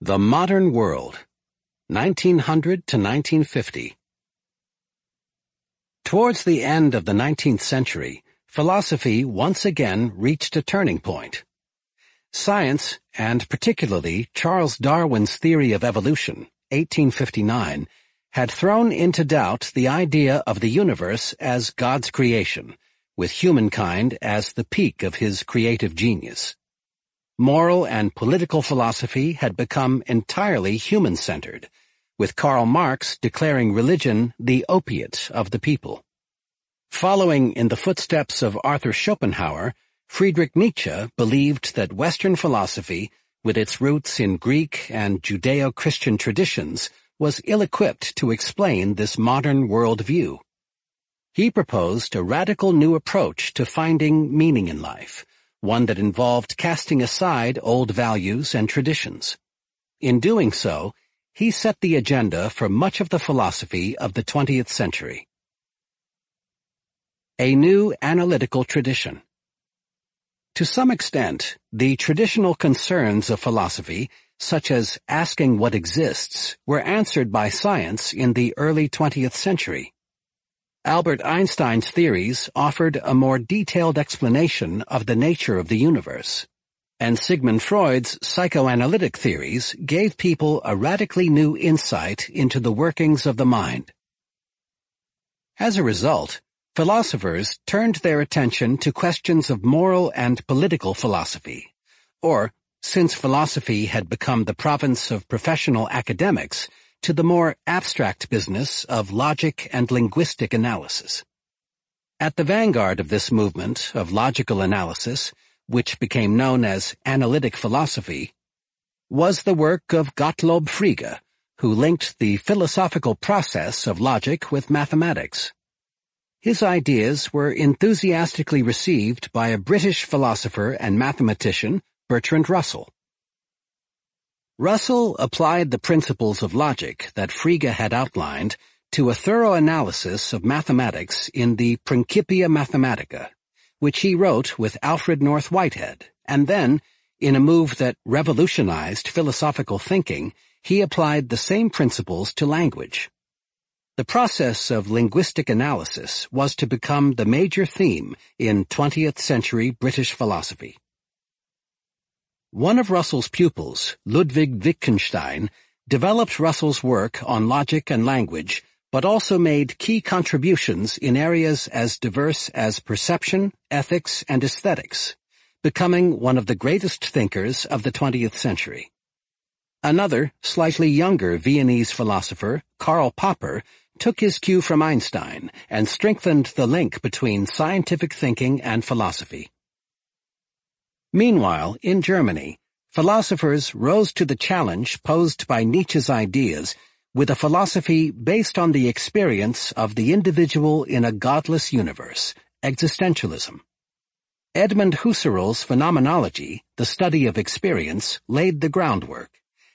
The Modern World, 1900 to 1950. Towards the end of the 19th century, philosophy once again reached a turning point. Science, and particularly Charles Darwin's theory of evolution, 1859, had thrown into doubt the idea of the universe as God's creation, with humankind as the peak of his creative genius moral and political philosophy had become entirely human-centered, with Karl Marx declaring religion the opiate of the people. Following in the footsteps of Arthur Schopenhauer, Friedrich Nietzsche believed that Western philosophy, with its roots in Greek and Judeo-Christian traditions, was ill-equipped to explain this modern worldview. He proposed a radical new approach to finding meaning in life, one that involved casting aside old values and traditions. In doing so, he set the agenda for much of the philosophy of the 20th century. A new analytical tradition. To some extent, the traditional concerns of philosophy, such as asking what exists, were answered by science in the early 20th century. Albert Einstein's theories offered a more detailed explanation of the nature of the universe, and Sigmund Freud's psychoanalytic theories gave people a radically new insight into the workings of the mind. As a result, philosophers turned their attention to questions of moral and political philosophy, or, since philosophy had become the province of professional academics, to the more abstract business of logic and linguistic analysis. At the vanguard of this movement of logical analysis, which became known as analytic philosophy, was the work of Gottlob Frege, who linked the philosophical process of logic with mathematics. His ideas were enthusiastically received by a British philosopher and mathematician, Bertrand Russell. Russell applied the principles of logic that Frege had outlined to a thorough analysis of mathematics in the Principia Mathematica, which he wrote with Alfred North Whitehead, and then, in a move that revolutionized philosophical thinking, he applied the same principles to language. The process of linguistic analysis was to become the major theme in 20th century British philosophy. One of Russell's pupils, Ludwig Wittgenstein, developed Russell's work on logic and language, but also made key contributions in areas as diverse as perception, ethics, and aesthetics, becoming one of the greatest thinkers of the 20th century. Another, slightly younger Viennese philosopher, Karl Popper, took his cue from Einstein and strengthened the link between scientific thinking and philosophy. Meanwhile, in Germany, philosophers rose to the challenge posed by Nietzsche's ideas with a philosophy based on the experience of the individual in a godless universe, existentialism. Edmund Husserl's phenomenology, the study of experience, laid the groundwork,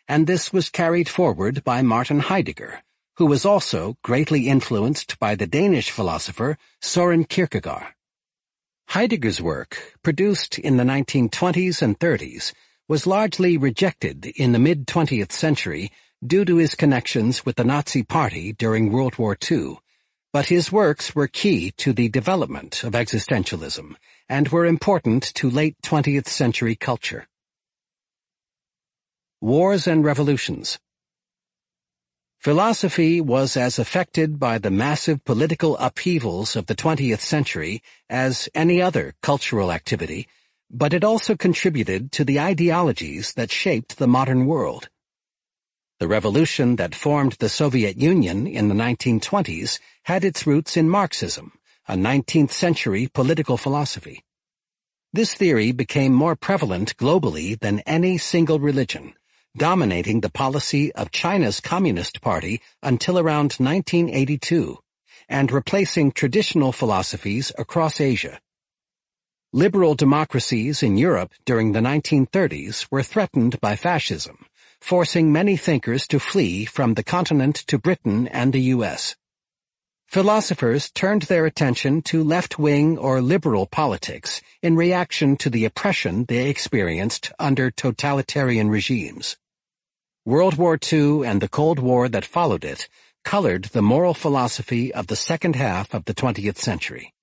and this was carried forward by Martin Heidegger, who was also greatly influenced by the Danish philosopher Soren Kierkegaard. Heidegger's work, produced in the 1920s and 30s, was largely rejected in the mid-20th century due to his connections with the Nazi Party during World War II, but his works were key to the development of existentialism and were important to late 20th century culture. Wars and Revolutions Philosophy was as affected by the massive political upheavals of the 20th century as any other cultural activity, but it also contributed to the ideologies that shaped the modern world. The revolution that formed the Soviet Union in the 1920s had its roots in Marxism, a 19th-century political philosophy. This theory became more prevalent globally than any single religion, dominating the policy of China's Communist Party until around 1982, and replacing traditional philosophies across Asia. Liberal democracies in Europe during the 1930s were threatened by fascism, forcing many thinkers to flee from the continent to Britain and the U.S. Philosophers turned their attention to left-wing or liberal politics in reaction to the oppression they experienced under totalitarian regimes. World War II and the Cold War that followed it colored the moral philosophy of the second half of the 20th century.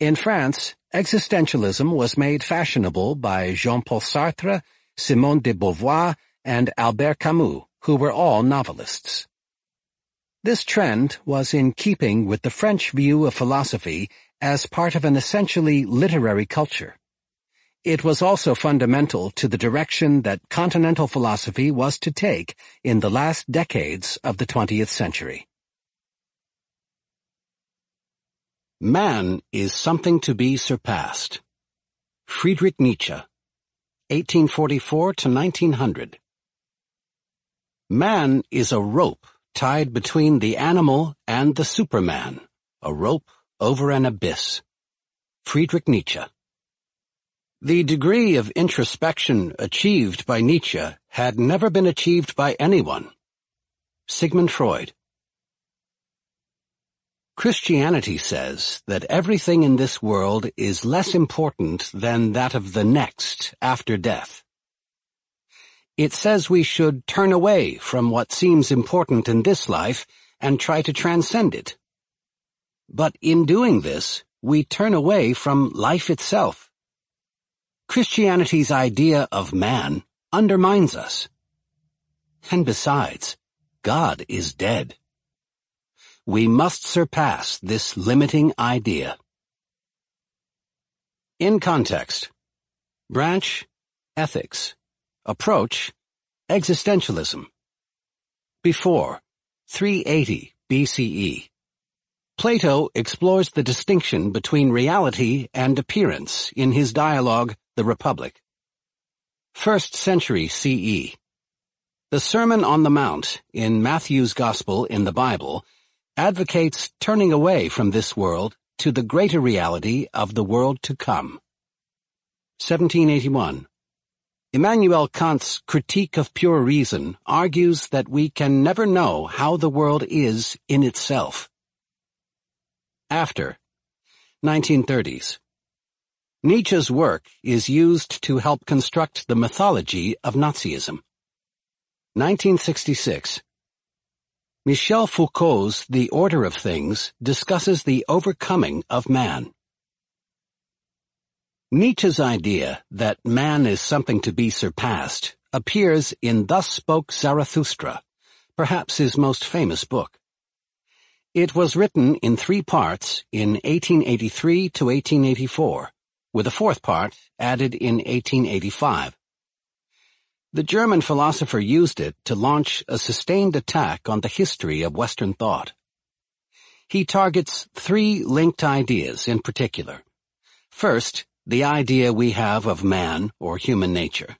In France, existentialism was made fashionable by Jean-Paul Sartre, Simone de Beauvoir, and Albert Camus, who were all novelists. This trend was in keeping with the French view of philosophy as part of an essentially literary culture. It was also fundamental to the direction that continental philosophy was to take in the last decades of the 20th century. Man is something to be surpassed. Friedrich Nietzsche, 1844 to 1900. Man is a rope tied between the animal and the superman, a rope over an abyss. Friedrich Nietzsche. The degree of introspection achieved by Nietzsche had never been achieved by anyone. Sigmund Freud Christianity says that everything in this world is less important than that of the next after death. It says we should turn away from what seems important in this life and try to transcend it. But in doing this, we turn away from life itself. Christianity's idea of man undermines us. And besides, God is dead. We must surpass this limiting idea. In context, branch, ethics, approach, existentialism. Before, 380 BCE, Plato explores the distinction between reality and appearance in his dialogue the Republic. First century CE. The Sermon on the Mount in Matthew's Gospel in the Bible advocates turning away from this world to the greater reality of the world to come. 1781. Immanuel Kant's Critique of Pure Reason argues that we can never know how the world is in itself. After 1930s Nietzsche's work is used to help construct the mythology of Nazism. 1966. Michel Foucault's The Order of Things discusses the overcoming of man. Nietzsche's idea that man is something to be surpassed appears in Thus Spoke Zarathustra, perhaps his most famous book. It was written in three parts in 1883 to 1884 with a fourth part added in 1885. The German philosopher used it to launch a sustained attack on the history of Western thought. He targets three linked ideas in particular. First, the idea we have of man or human nature.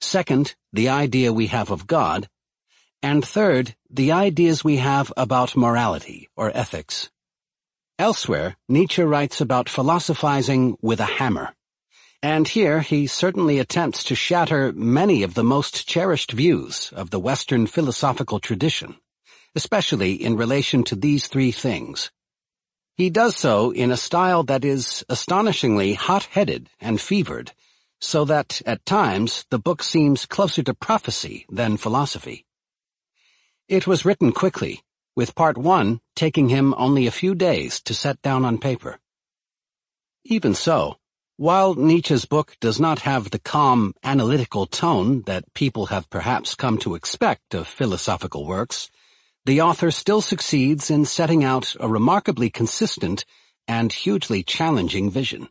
Second, the idea we have of God. And third, the ideas we have about morality or ethics. Elsewhere, Nietzsche writes about philosophizing with a hammer. And here he certainly attempts to shatter many of the most cherished views of the Western philosophical tradition, especially in relation to these three things. He does so in a style that is astonishingly hot-headed and fevered, so that, at times, the book seems closer to prophecy than philosophy. It was written quickly, with part one taking him only a few days to set down on paper. Even so, while Nietzsche's book does not have the calm, analytical tone that people have perhaps come to expect of philosophical works, the author still succeeds in setting out a remarkably consistent and hugely challenging vision.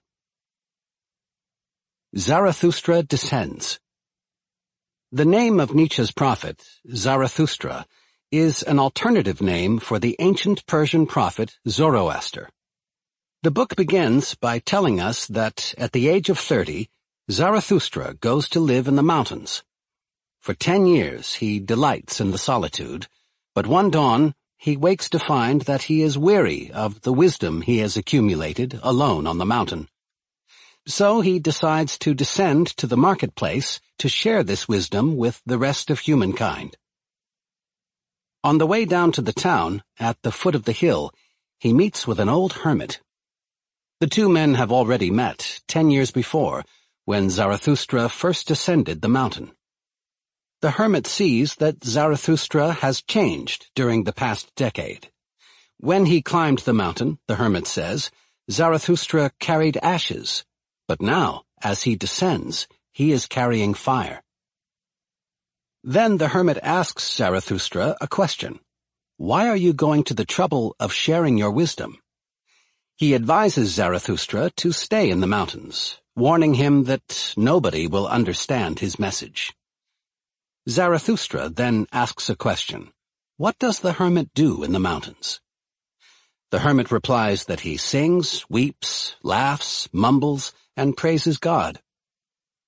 Zarathustra Descends The name of Nietzsche's prophet, Zarathustra, is an alternative name for the ancient Persian prophet Zoroaster. The book begins by telling us that at the age of 30, Zarathustra goes to live in the mountains. For ten years he delights in the solitude, but one dawn he wakes to find that he is weary of the wisdom he has accumulated alone on the mountain. So he decides to descend to the marketplace to share this wisdom with the rest of humankind. On the way down to the town, at the foot of the hill, he meets with an old hermit. The two men have already met, ten years before, when Zarathustra first ascended the mountain. The hermit sees that Zarathustra has changed during the past decade. When he climbed the mountain, the hermit says, Zarathustra carried ashes, but now, as he descends, he is carrying fire. Then the hermit asks Zarathustra a question. Why are you going to the trouble of sharing your wisdom? He advises Zarathustra to stay in the mountains, warning him that nobody will understand his message. Zarathustra then asks a question. What does the hermit do in the mountains? The hermit replies that he sings, weeps, laughs, mumbles, and praises God.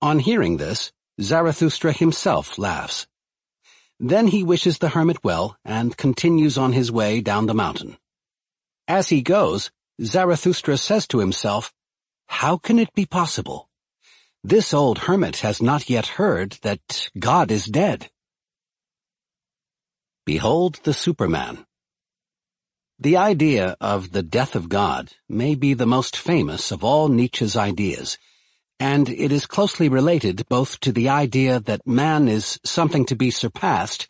On hearing this, Zarathustra himself laughs. Then he wishes the hermit well and continues on his way down the mountain. As he goes, Zarathustra says to himself, How can it be possible? This old hermit has not yet heard that God is dead. Behold the Superman. The idea of the death of God may be the most famous of all Nietzsche's ideas, and it is closely related both to the idea that man is something to be surpassed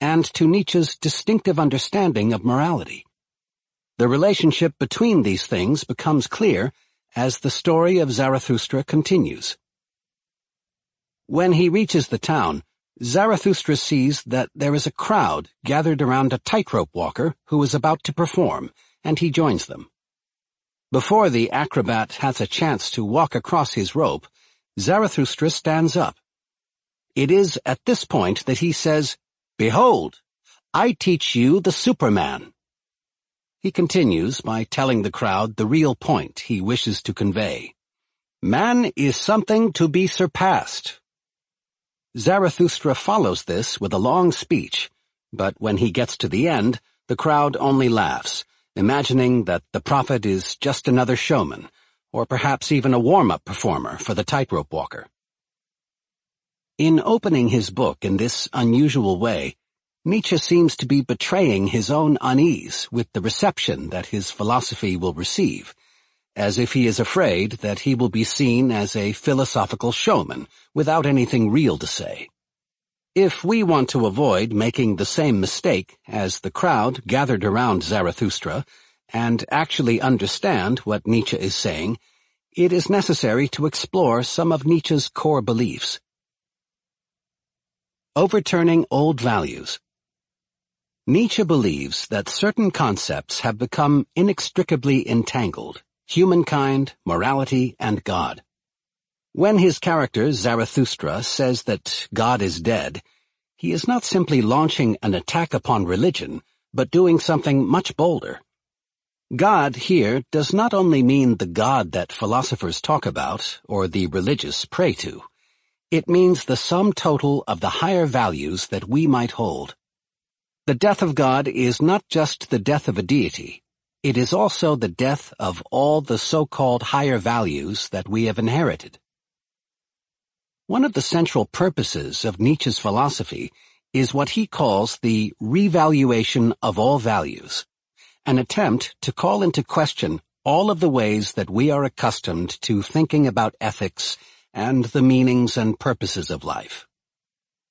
and to Nietzsche's distinctive understanding of morality. The relationship between these things becomes clear as the story of Zarathustra continues. When he reaches the town, Zarathustra sees that there is a crowd gathered around a tightrope walker who is about to perform, and he joins them. Before the acrobat has a chance to walk across his rope, Zarathustra stands up. It is at this point that he says, Behold, I teach you the Superman. He continues by telling the crowd the real point he wishes to convey. Man is something to be surpassed. Zarathustra follows this with a long speech, but when he gets to the end, the crowd only laughs, imagining that the prophet is just another showman, or perhaps even a warm-up performer for the tightrope walker. In opening his book in this unusual way, Nietzsche seems to be betraying his own unease with the reception that his philosophy will receive, as if he is afraid that he will be seen as a philosophical showman without anything real to say. If we want to avoid making the same mistake as the crowd gathered around Zarathustra and actually understand what Nietzsche is saying, it is necessary to explore some of Nietzsche's core beliefs. Overturning Old Values Nietzsche believes that certain concepts have become inextricably entangled, humankind, morality, and God. When his character, Zarathustra, says that God is dead, he is not simply launching an attack upon religion, but doing something much bolder. God here does not only mean the God that philosophers talk about, or the religious pray to. It means the sum total of the higher values that we might hold. The death of God is not just the death of a deity. It is also the death of all the so-called higher values that we have inherited. One of the central purposes of Nietzsche's philosophy is what he calls the revaluation of all values, an attempt to call into question all of the ways that we are accustomed to thinking about ethics and the meanings and purposes of life.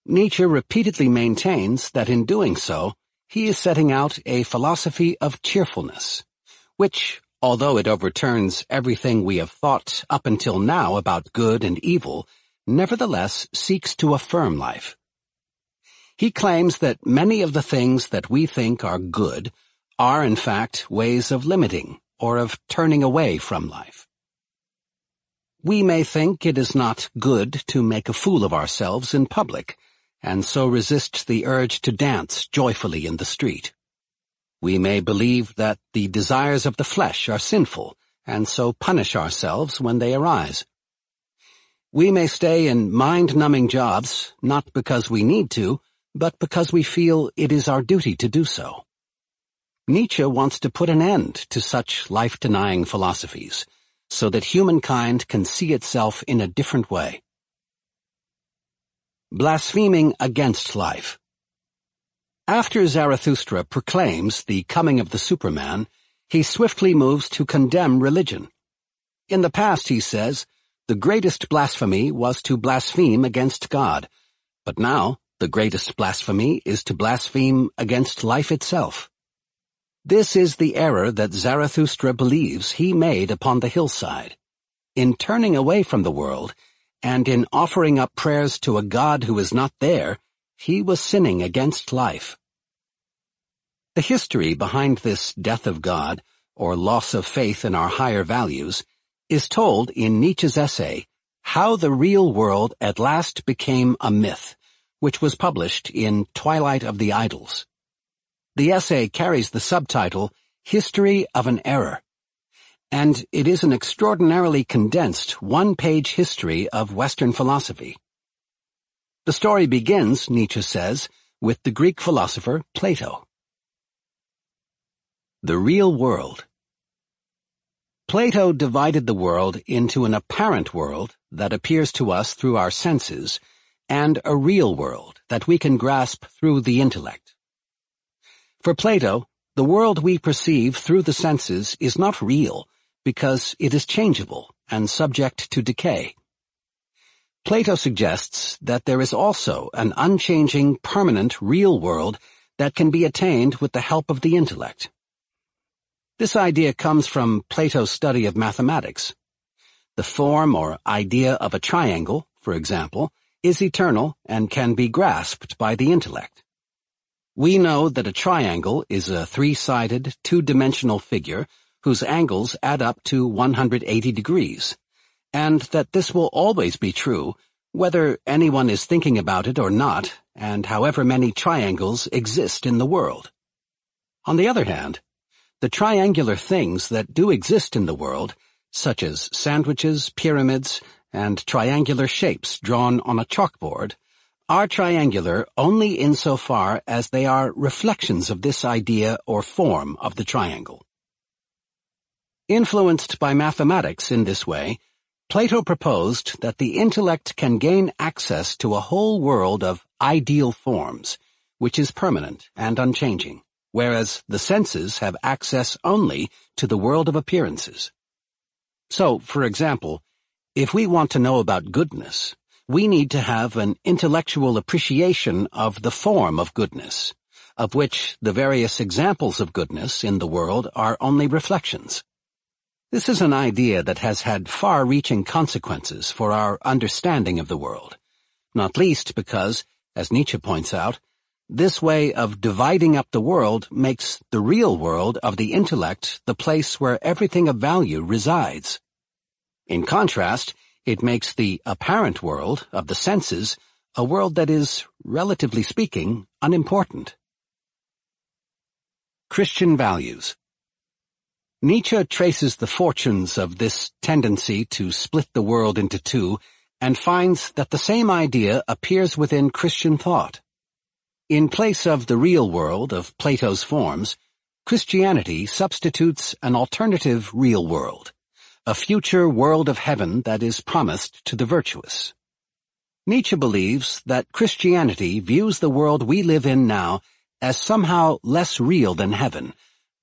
Nietzsche repeatedly maintains that in doing so, he is setting out a philosophy of cheerfulness, which, although it overturns everything we have thought up until now about good and evil, nevertheless seeks to affirm life. He claims that many of the things that we think are good are in fact ways of limiting or of turning away from life. We may think it is not good to make a fool of ourselves in public, and so resist the urge to dance joyfully in the street. We may believe that the desires of the flesh are sinful, and so punish ourselves when they arise. We may stay in mind-numbing jobs, not because we need to, but because we feel it is our duty to do so. Nietzsche wants to put an end to such life-denying philosophies, so that humankind can see itself in a different way. Blaspheming against life. After Zarathustra proclaims the coming of the Superman, he swiftly moves to condemn religion. In the past, he says, the greatest blasphemy was to blaspheme against God, but now the greatest blasphemy is to blaspheme against life itself. This is the error that Zarathustra believes he made upon the hillside. In turning away from the world, and in offering up prayers to a God who is not there, he was sinning against life. The history behind this death of God, or loss of faith in our higher values, is told in Nietzsche's essay, How the Real World at Last Became a Myth, which was published in Twilight of the Idols. The essay carries the subtitle, History of an Error, and it is an extraordinarily condensed one-page history of Western philosophy. The story begins, Nietzsche says, with the Greek philosopher Plato. The real world Plato divided the world into an apparent world that appears to us through our senses and a real world that we can grasp through the intellect. For Plato, the world we perceive through the senses is not real because it is changeable and subject to decay. Plato suggests that there is also an unchanging, permanent, real world that can be attained with the help of the intellect. This idea comes from Plato's study of mathematics. The form or idea of a triangle, for example, is eternal and can be grasped by the intellect. We know that a triangle is a three-sided, two-dimensional figure whose angles add up to 180 degrees, and that this will always be true whether anyone is thinking about it or not, and however many triangles exist in the world. On the other hand, the triangular things that do exist in the world, such as sandwiches, pyramids, and triangular shapes drawn on a chalkboard, are triangular only insofar as they are reflections of this idea or form of the triangle. Influenced by mathematics in this way, Plato proposed that the intellect can gain access to a whole world of ideal forms, which is permanent and unchanging whereas the senses have access only to the world of appearances. So, for example, if we want to know about goodness, we need to have an intellectual appreciation of the form of goodness, of which the various examples of goodness in the world are only reflections. This is an idea that has had far-reaching consequences for our understanding of the world, not least because, as Nietzsche points out, this way of dividing up the world makes the real world of the intellect the place where everything of value resides. In contrast, it makes the apparent world of the senses a world that is, relatively speaking, unimportant. Christian Values Nietzsche traces the fortunes of this tendency to split the world into two and finds that the same idea appears within Christian thought. In place of the real world of Plato's forms, Christianity substitutes an alternative real world, a future world of heaven that is promised to the virtuous. Nietzsche believes that Christianity views the world we live in now as somehow less real than heaven,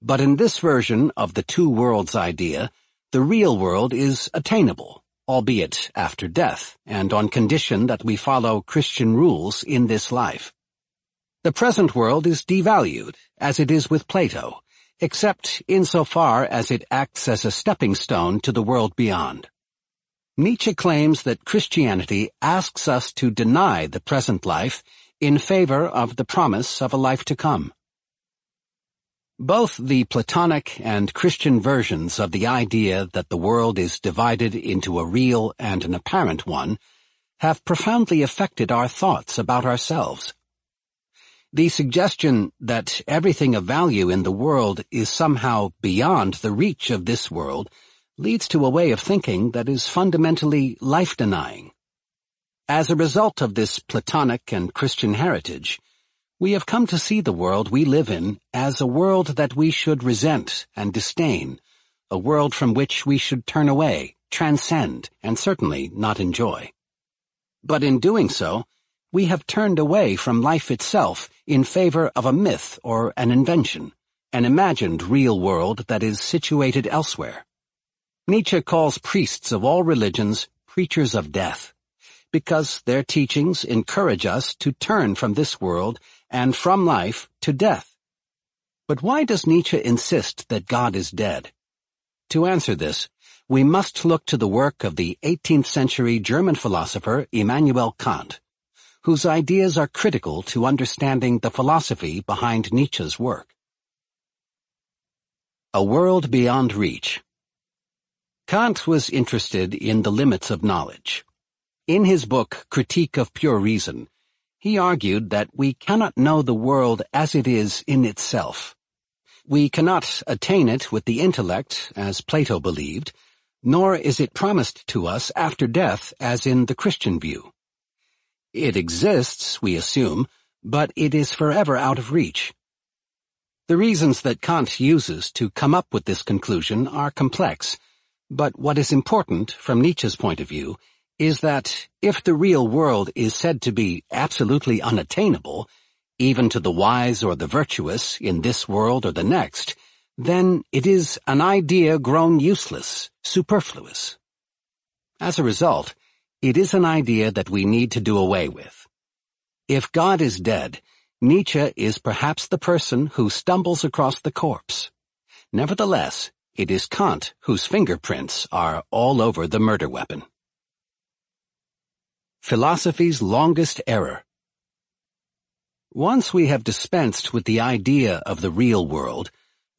but in this version of the two worlds idea, the real world is attainable, albeit after death, and on condition that we follow Christian rules in this life. The present world is devalued, as it is with Plato, except insofar as it acts as a stepping stone to the world beyond. Nietzsche claims that Christianity asks us to deny the present life in favor of the promise of a life to come. Both the Platonic and Christian versions of the idea that the world is divided into a real and an apparent one have profoundly affected our thoughts about ourselves. The suggestion that everything of value in the world is somehow beyond the reach of this world leads to a way of thinking that is fundamentally life-denying. As a result of this Platonic and Christian heritage, we have come to see the world we live in as a world that we should resent and disdain, a world from which we should turn away, transcend, and certainly not enjoy. But in doing so, we have turned away from life itself in favor of a myth or an invention, an imagined real world that is situated elsewhere. Nietzsche calls priests of all religions preachers of death, because their teachings encourage us to turn from this world and from life to death. But why does Nietzsche insist that God is dead? To answer this, we must look to the work of the 18th century German philosopher Immanuel Kant, whose ideas are critical to understanding the philosophy behind Nietzsche's work. A World Beyond Reach Kant was interested in the limits of knowledge. In his book Critique of Pure Reason, he argued that we cannot know the world as it is in itself. We cannot attain it with the intellect, as Plato believed, nor is it promised to us after death as in the Christian view. It exists, we assume, but it is forever out of reach. The reasons that Kant uses to come up with this conclusion are complex, but what is important, from Nietzsche's point of view, is that if the real world is said to be absolutely unattainable, even to the wise or the virtuous in this world or the next, then it is an idea grown useless, superfluous. As a result, it is an idea that we need to do away with. If God is dead, Nietzsche is perhaps the person who stumbles across the corpse. Nevertheless, it is Kant whose fingerprints are all over the murder weapon. Philosophy's Longest Error Once we have dispensed with the idea of the real world,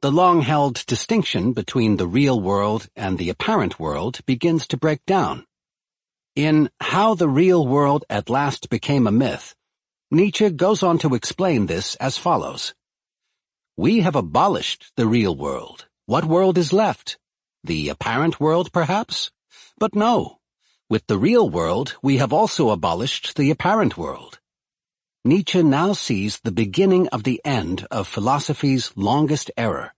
the long-held distinction between the real world and the apparent world begins to break down. In How the Real World at Last Became a Myth, Nietzsche goes on to explain this as follows. We have abolished the real world. What world is left? The apparent world, perhaps? But no. With the real world, we have also abolished the apparent world. Nietzsche now sees the beginning of the end of philosophy's longest error,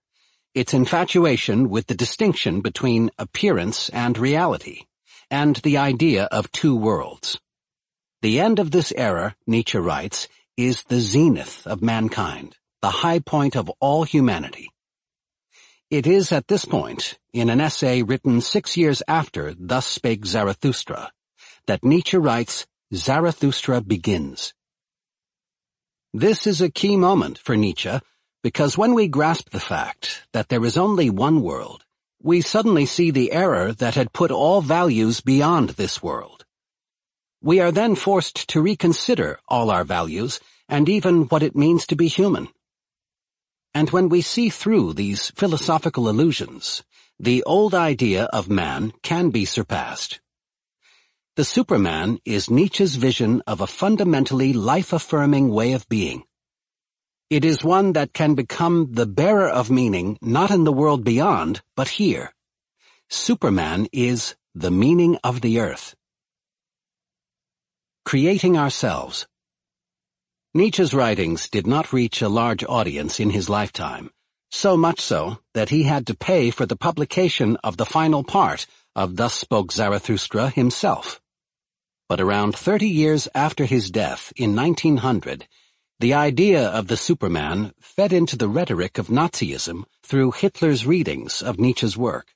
its infatuation with the distinction between appearance and reality and the idea of two worlds. The end of this era, Nietzsche writes, is the zenith of mankind, the high point of all humanity. It is at this point, in an essay written six years after Thus Spake Zarathustra, that Nietzsche writes, Zarathustra begins. This is a key moment for Nietzsche, because when we grasp the fact that there is only one world, we suddenly see the error that had put all values beyond this world. We are then forced to reconsider all our values and even what it means to be human. And when we see through these philosophical illusions, the old idea of man can be surpassed. The Superman is Nietzsche's vision of a fundamentally life-affirming way of being, it is one that can become the bearer of meaning not in the world beyond, but here. Superman is the meaning of the earth. Creating Ourselves Nietzsche's writings did not reach a large audience in his lifetime, so much so that he had to pay for the publication of the final part of Thus Spoke Zarathustra himself. But around 30 years after his death in 1900, the idea of the Superman fed into the rhetoric of Nazism through Hitler's readings of Nietzsche's work.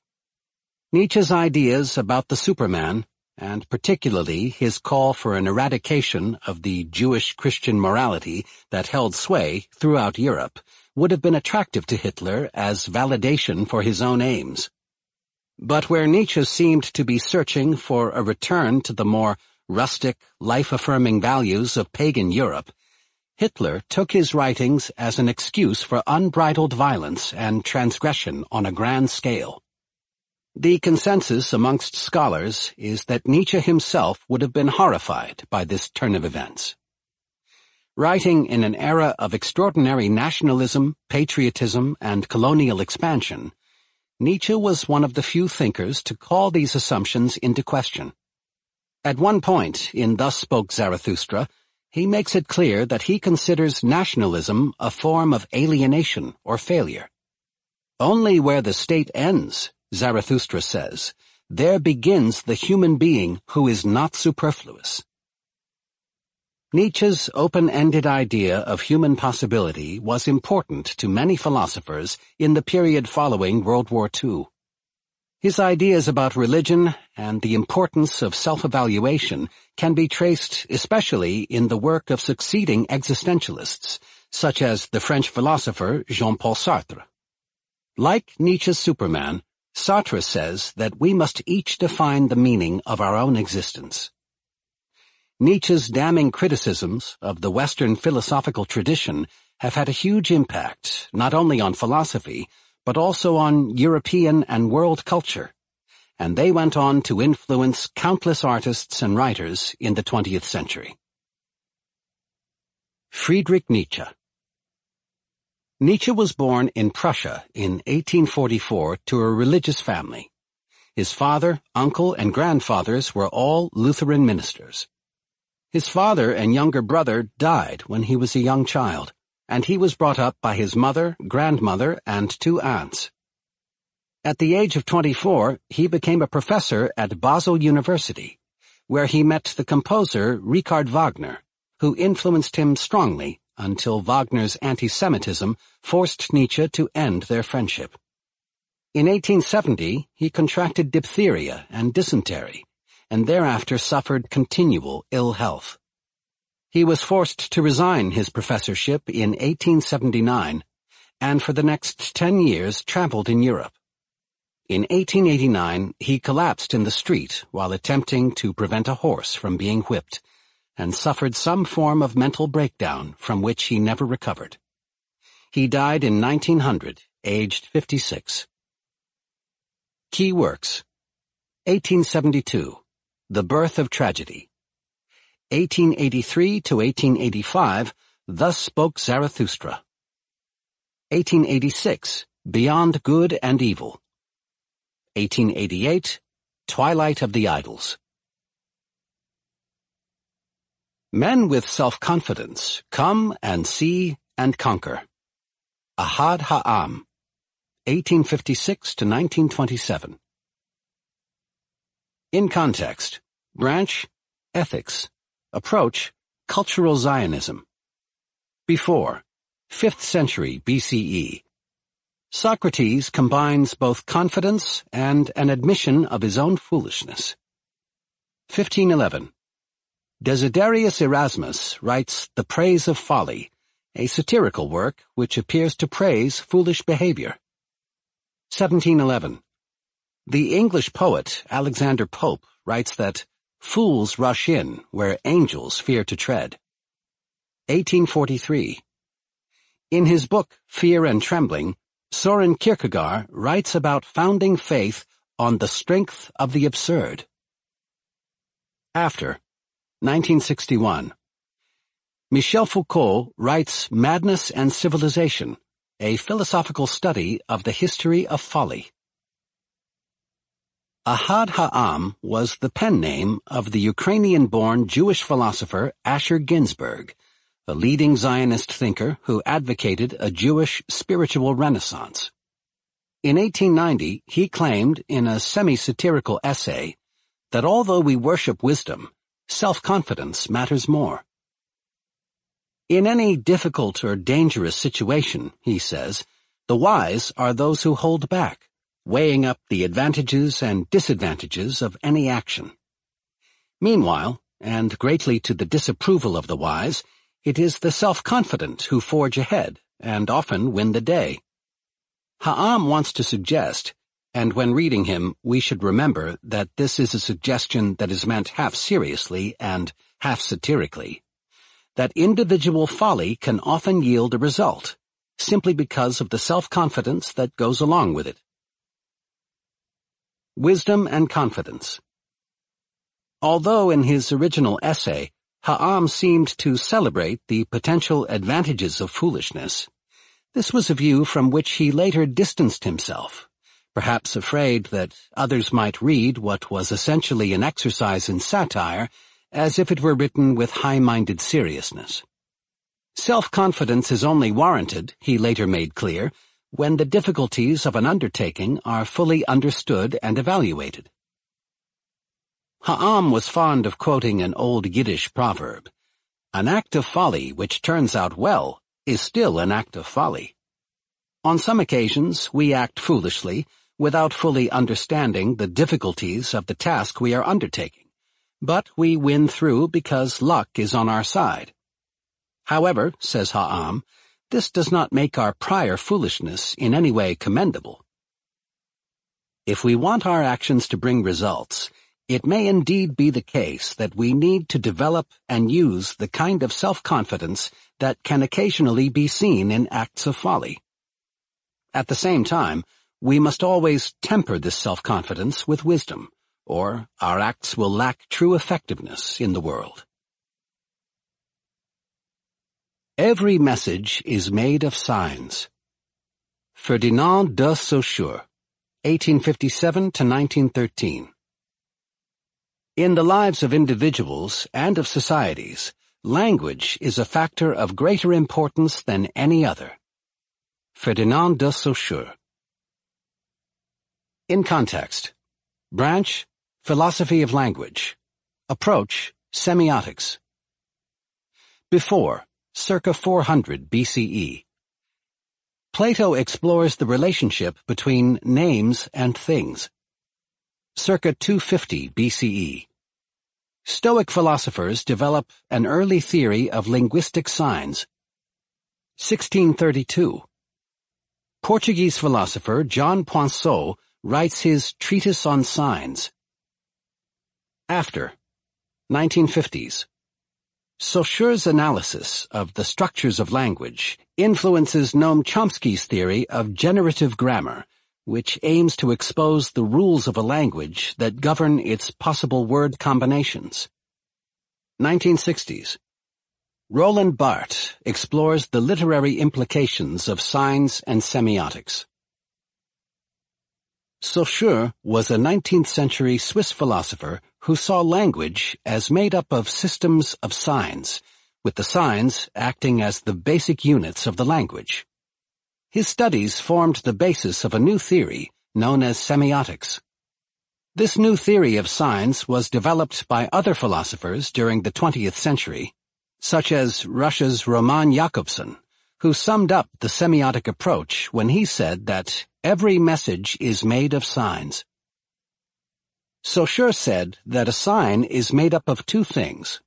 Nietzsche's ideas about the Superman, and particularly his call for an eradication of the Jewish-Christian morality that held sway throughout Europe, would have been attractive to Hitler as validation for his own aims. But where Nietzsche seemed to be searching for a return to the more rustic, life-affirming values of pagan Europe, Hitler took his writings as an excuse for unbridled violence and transgression on a grand scale. The consensus amongst scholars is that Nietzsche himself would have been horrified by this turn of events. Writing in an era of extraordinary nationalism, patriotism, and colonial expansion, Nietzsche was one of the few thinkers to call these assumptions into question. At one point, in Thus Spoke Zarathustra, he makes it clear that he considers nationalism a form of alienation or failure. Only where the state ends, Zarathustra says, there begins the human being who is not superfluous. Nietzsche's open-ended idea of human possibility was important to many philosophers in the period following World War II. His ideas about religion and the importance of self-evaluation can be traced especially in the work of succeeding existentialists, such as the French philosopher Jean-Paul Sartre. Like Nietzsche's Superman, Sartre says that we must each define the meaning of our own existence. Nietzsche's damning criticisms of the Western philosophical tradition have had a huge impact not only on philosophy, but also on European and world culture, and they went on to influence countless artists and writers in the 20th century. Friedrich Nietzsche Nietzsche was born in Prussia in 1844 to a religious family. His father, uncle, and grandfathers were all Lutheran ministers. His father and younger brother died when he was a young child, and he was brought up by his mother, grandmother, and two aunts. At the age of 24, he became a professor at Basel University, where he met the composer Richard Wagner, who influenced him strongly until Wagner's anti-Semitism forced Nietzsche to end their friendship. In 1870, he contracted diphtheria and dysentery, and thereafter suffered continual ill health. He was forced to resign his professorship in 1879, and for the next ten years traveled in Europe. In 1889, he collapsed in the street while attempting to prevent a horse from being whipped, and suffered some form of mental breakdown from which he never recovered. He died in 1900, aged 56. Key works 1872, The Birth of Tragedy 1883 to 1885, Thus Spoke Zarathustra. 1886, Beyond Good and Evil. 1888, Twilight of the Idols. Men with self-confidence come and see and conquer. Ahad Ha'am, 1856 to 1927. In context, branch, ethics. Approach Cultural Zionism. Before, 5th century BCE. Socrates combines both confidence and an admission of his own foolishness. 1511. Desiderius Erasmus writes The Praise of Folly, a satirical work which appears to praise foolish behavior. 1711. The English poet Alexander Pope writes that Fools rush in where angels fear to tread. 1843. In his book Fear and Trembling, Soren Kierkegaard writes about founding faith on the strength of the absurd. After 1961. Michel Foucault writes Madness and Civilization, a philosophical study of the history of folly. Ahad Ha'am was the pen name of the Ukrainian-born Jewish philosopher Asher Ginsberg, a leading Zionist thinker who advocated a Jewish spiritual renaissance. In 1890, he claimed, in a semi-satirical essay, that although we worship wisdom, self-confidence matters more. In any difficult or dangerous situation, he says, the wise are those who hold back, weighing up the advantages and disadvantages of any action. Meanwhile, and greatly to the disapproval of the wise, it is the self-confident who forge ahead and often win the day. Ha'am wants to suggest, and when reading him, we should remember that this is a suggestion that is meant half seriously and half satirically, that individual folly can often yield a result, simply because of the self-confidence that goes along with it. Wisdom and Confidence Although in his original essay, Ha'am seemed to celebrate the potential advantages of foolishness, this was a view from which he later distanced himself, perhaps afraid that others might read what was essentially an exercise in satire as if it were written with high-minded seriousness. Self-confidence is only warranted, he later made clear, when the difficulties of an undertaking are fully understood and evaluated. Ha'am was fond of quoting an old Yiddish proverb, An act of folly which turns out well is still an act of folly. On some occasions, we act foolishly, without fully understanding the difficulties of the task we are undertaking, but we win through because luck is on our side. However, says Ha'am, this does not make our prior foolishness in any way commendable. If we want our actions to bring results, it may indeed be the case that we need to develop and use the kind of self-confidence that can occasionally be seen in acts of folly. At the same time, we must always temper this self-confidence with wisdom, or our acts will lack true effectiveness in the world. Every message is made of signs. Ferdinand de Saussure, 1857 to 1913. In the lives of individuals and of societies, language is a factor of greater importance than any other. Ferdinand de Saussure. In context, branch, philosophy of language, approach, semiotics. Before, circa 400 BCE. Plato explores the relationship between names and things. Circa 250 BCE. Stoic philosophers develop an early theory of linguistic signs. 1632. Portuguese philosopher John Poinsot writes his Treatise on Signs. After. 1950s. Saussure's analysis of the structures of language influences Noam Chomsky's theory of generative grammar, which aims to expose the rules of a language that govern its possible word combinations. 1960s. Roland Barthes explores the literary implications of signs and semiotics. Saussure was a 19th-century Swiss philosopher who saw language as made up of systems of signs, with the signs acting as the basic units of the language. His studies formed the basis of a new theory known as semiotics. This new theory of signs was developed by other philosophers during the 20th century, such as Russia's Roman Jakobson, who summed up the semiotic approach when he said that every message is made of signs. Saussure said that a sign is made up of two things.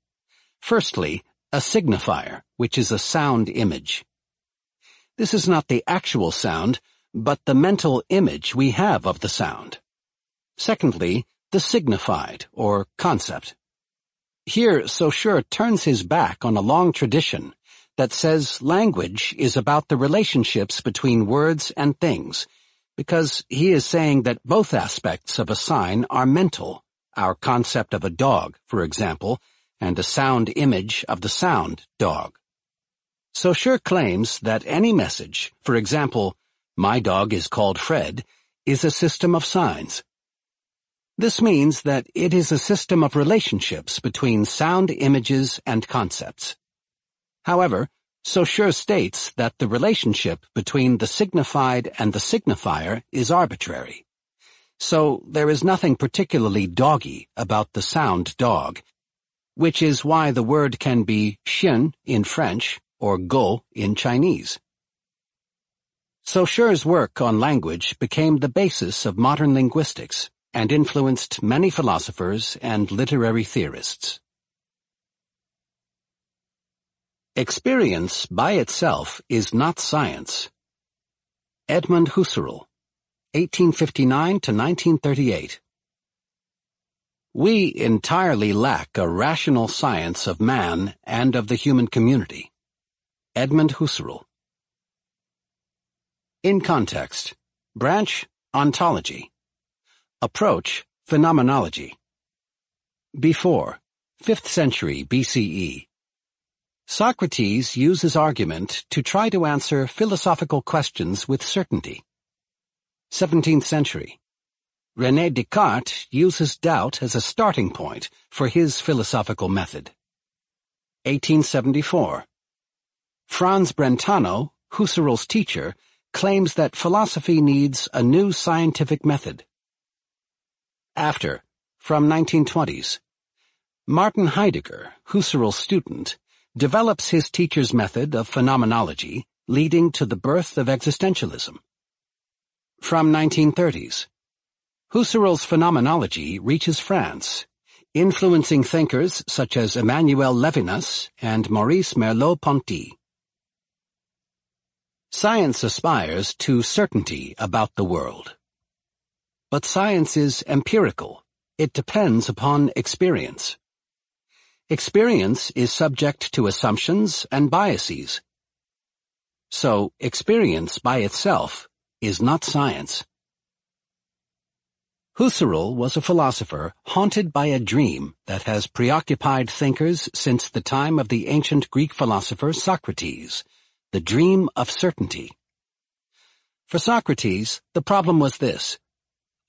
Firstly, a signifier, which is a sound image. This is not the actual sound, but the mental image we have of the sound. Secondly, the signified, or concept. Here, Saussure turns his back on a long tradition that says language is about the relationships between words and things, because he is saying that both aspects of a sign are mental, our concept of a dog, for example, and a sound image of the sound dog. Saussure claims that any message, for example, my dog is called Fred, is a system of signs. This means that it is a system of relationships between sound images and concepts. However, Saussure states that the relationship between the signified and the signifier is arbitrary. So there is nothing particularly doggy about the sound dog, which is why the word can be chien in French or go in Chinese. Saussure's work on language became the basis of modern linguistics and influenced many philosophers and literary theorists. Experience by itself is not science. Edmund Husserl, 1859 to 1938. We entirely lack a rational science of man and of the human community. Edmund Husserl. In context, branch, ontology. Approach, phenomenology. Before, 5th century BCE. Socrates uses argument to try to answer philosophical questions with certainty. 17th century. René Descartes uses doubt as a starting point for his philosophical method. 1874. Franz Brentano, Husserl's teacher, claims that philosophy needs a new scientific method. After, from 1920s. Martin Heidegger, Husserl's student, develops his teacher's method of phenomenology, leading to the birth of existentialism. From 1930s, Husserl's phenomenology reaches France, influencing thinkers such as Emmanuel Levinas and Maurice Merleau-Ponty. Science aspires to certainty about the world. But science is empirical. It depends upon experience. Experience is subject to assumptions and biases. So experience by itself is not science. Husserl was a philosopher haunted by a dream that has preoccupied thinkers since the time of the ancient Greek philosopher Socrates, the dream of certainty. For Socrates, the problem was this.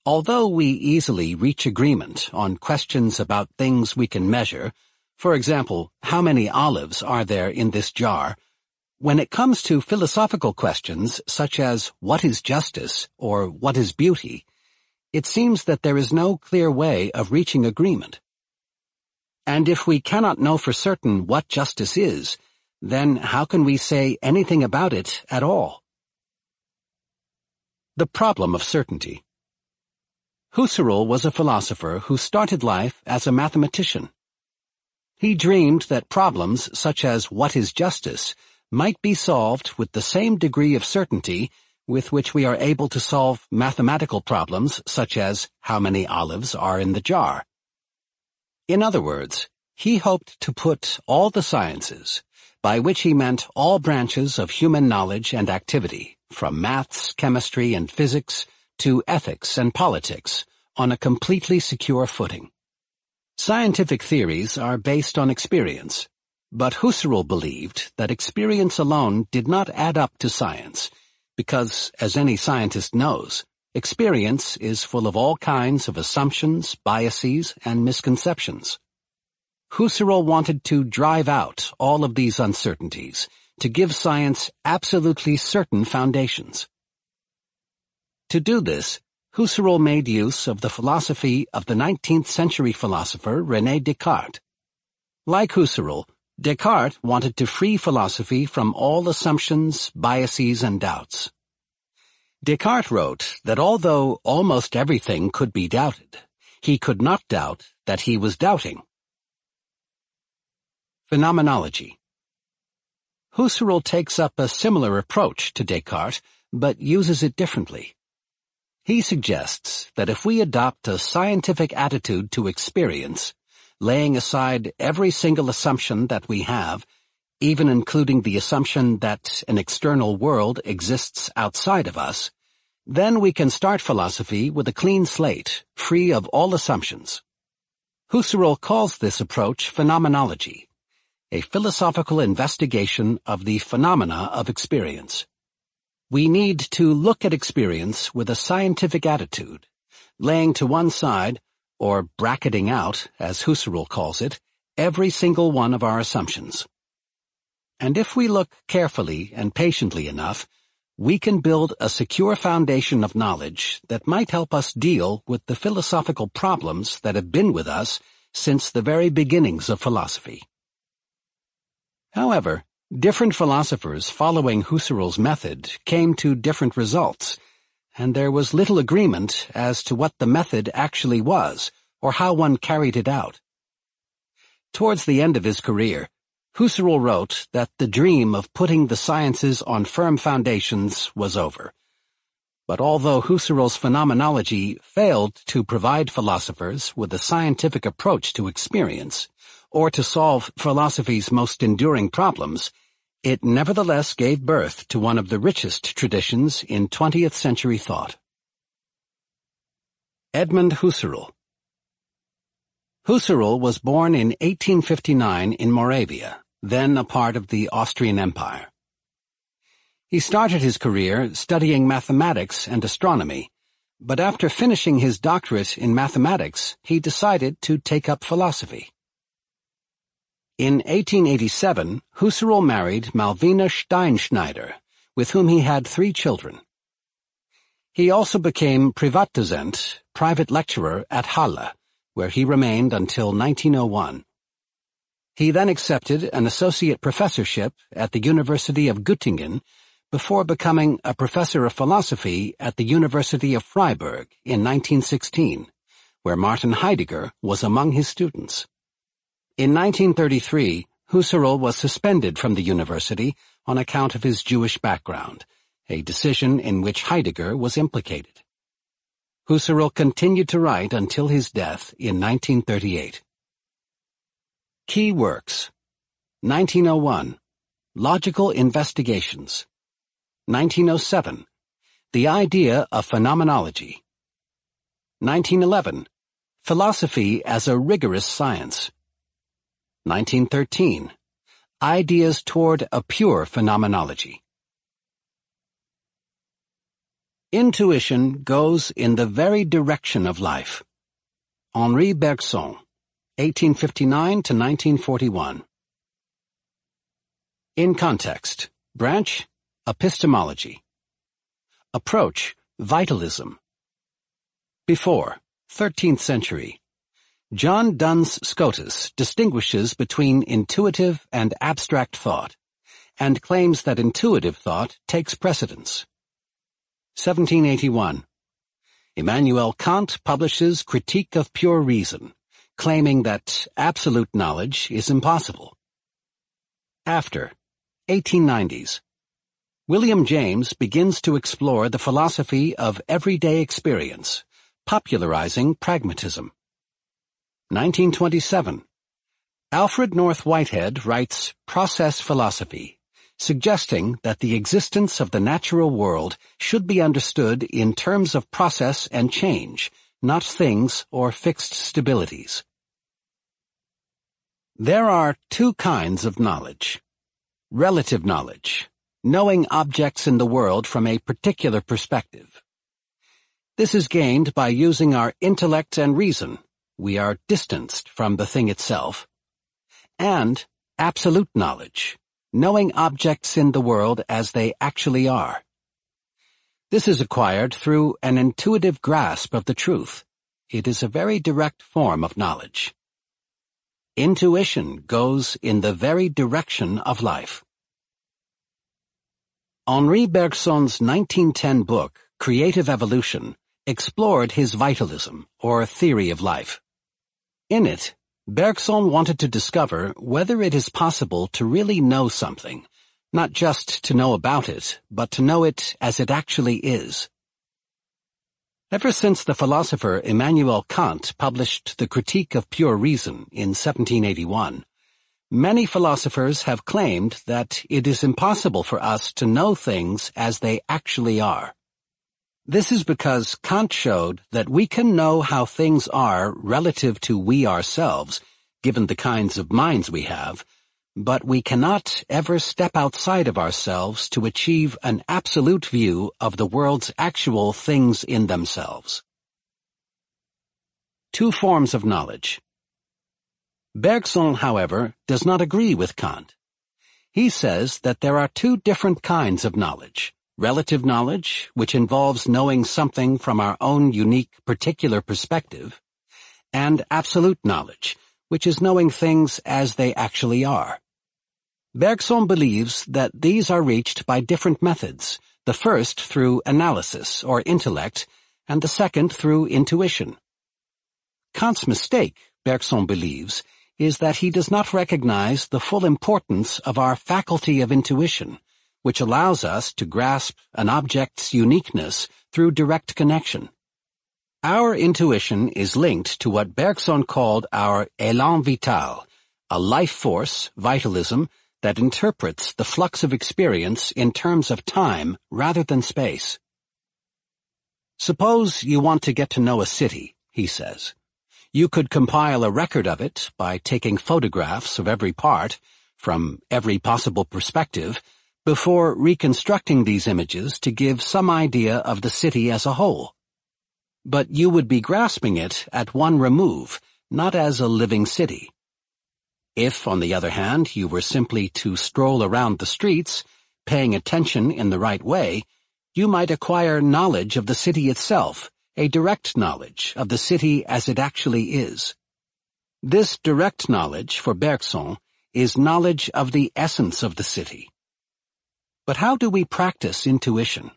Although we easily reach agreement on questions about things we can measure, for example, how many olives are there in this jar? When it comes to philosophical questions such as what is justice or what is beauty, it seems that there is no clear way of reaching agreement. And if we cannot know for certain what justice is, then how can we say anything about it at all? The Problem of Certainty Husserl was a philosopher who started life as a mathematician he dreamed that problems such as what is justice might be solved with the same degree of certainty with which we are able to solve mathematical problems such as how many olives are in the jar. In other words, he hoped to put all the sciences, by which he meant all branches of human knowledge and activity, from maths, chemistry, and physics to ethics and politics, on a completely secure footing. Scientific theories are based on experience, but Husserl believed that experience alone did not add up to science, because, as any scientist knows, experience is full of all kinds of assumptions, biases, and misconceptions. Husserl wanted to drive out all of these uncertainties to give science absolutely certain foundations. To do this, Husserl made use of the philosophy of the 19th-century philosopher René Descartes. Like Husserl, Descartes wanted to free philosophy from all assumptions, biases, and doubts. Descartes wrote that although almost everything could be doubted, he could not doubt that he was doubting. Phenomenology Husserl takes up a similar approach to Descartes, but uses it differently. He suggests that if we adopt a scientific attitude to experience, laying aside every single assumption that we have, even including the assumption that an external world exists outside of us, then we can start philosophy with a clean slate, free of all assumptions. Husserl calls this approach phenomenology, a philosophical investigation of the phenomena of experience. We need to look at experience with a scientific attitude, laying to one side, or bracketing out, as Husserl calls it, every single one of our assumptions. And if we look carefully and patiently enough, we can build a secure foundation of knowledge that might help us deal with the philosophical problems that have been with us since the very beginnings of philosophy. However, Different philosophers following Husserl's method came to different results, and there was little agreement as to what the method actually was or how one carried it out. Towards the end of his career, Husserl wrote that the dream of putting the sciences on firm foundations was over. But although Husserl's phenomenology failed to provide philosophers with a scientific approach to experience, or to solve philosophy's most enduring problems, it nevertheless gave birth to one of the richest traditions in 20th century thought. Edmund Husserl Husserl was born in 1859 in Moravia, then a part of the Austrian Empire. He started his career studying mathematics and astronomy, but after finishing his doctorate in mathematics, he decided to take up philosophy. In 1887, Husserl married Malvina Steinschneider, with whom he had three children. He also became Privatdozent, private lecturer at Halle, where he remained until 1901. He then accepted an associate professorship at the University of Göttingen before becoming a professor of philosophy at the University of Freiburg in 1916, where Martin Heidegger was among his students. In 1933, Husserl was suspended from the university on account of his Jewish background, a decision in which Heidegger was implicated. Husserl continued to write until his death in 1938. Key works 1901 Logical Investigations 1907 The Idea of Phenomenology 1911 Philosophy as a Rigorous Science 1913. Ideas Toward a Pure Phenomenology. Intuition goes in the very direction of life. Henri Bergson, 1859 to 1941. In context, branch, epistemology. Approach, vitalism. Before, 13th century, John Duns Scotus distinguishes between intuitive and abstract thought, and claims that intuitive thought takes precedence. 1781. Immanuel Kant publishes Critique of Pure Reason, claiming that absolute knowledge is impossible. After, 1890s. William James begins to explore the philosophy of everyday experience, popularizing pragmatism. 1927. Alfred North Whitehead writes Process Philosophy, suggesting that the existence of the natural world should be understood in terms of process and change, not things or fixed stabilities. There are two kinds of knowledge. Relative knowledge, knowing objects in the world from a particular perspective. This is gained by using our intellect and reason, we are distanced from the thing itself. And absolute knowledge, knowing objects in the world as they actually are. This is acquired through an intuitive grasp of the truth. It is a very direct form of knowledge. Intuition goes in the very direction of life. Henri Bergson's 1910 book, Creative Evolution, explored his vitalism, or theory of life. In it, Bergson wanted to discover whether it is possible to really know something, not just to know about it, but to know it as it actually is. Ever since the philosopher Immanuel Kant published The Critique of Pure Reason in 1781, many philosophers have claimed that it is impossible for us to know things as they actually are. This is because Kant showed that we can know how things are relative to we ourselves, given the kinds of minds we have, but we cannot ever step outside of ourselves to achieve an absolute view of the world's actual things in themselves. Two forms of knowledge. Bergson, however, does not agree with Kant. He says that there are two different kinds of knowledge relative knowledge, which involves knowing something from our own unique particular perspective, and absolute knowledge, which is knowing things as they actually are. Bergson believes that these are reached by different methods, the first through analysis or intellect, and the second through intuition. Kant's mistake, Bergson believes, is that he does not recognize the full importance of our faculty of intuition, which allows us to grasp an object's uniqueness through direct connection. Our intuition is linked to what Bergson called our élan vital, a life force, vitalism, that interprets the flux of experience in terms of time rather than space. Suppose you want to get to know a city, he says. You could compile a record of it by taking photographs of every part, from every possible perspective, before reconstructing these images to give some idea of the city as a whole. But you would be grasping it at one remove, not as a living city. If, on the other hand, you were simply to stroll around the streets, paying attention in the right way, you might acquire knowledge of the city itself, a direct knowledge of the city as it actually is. This direct knowledge, for Bergson, is knowledge of the essence of the city. But how do we practice intuition?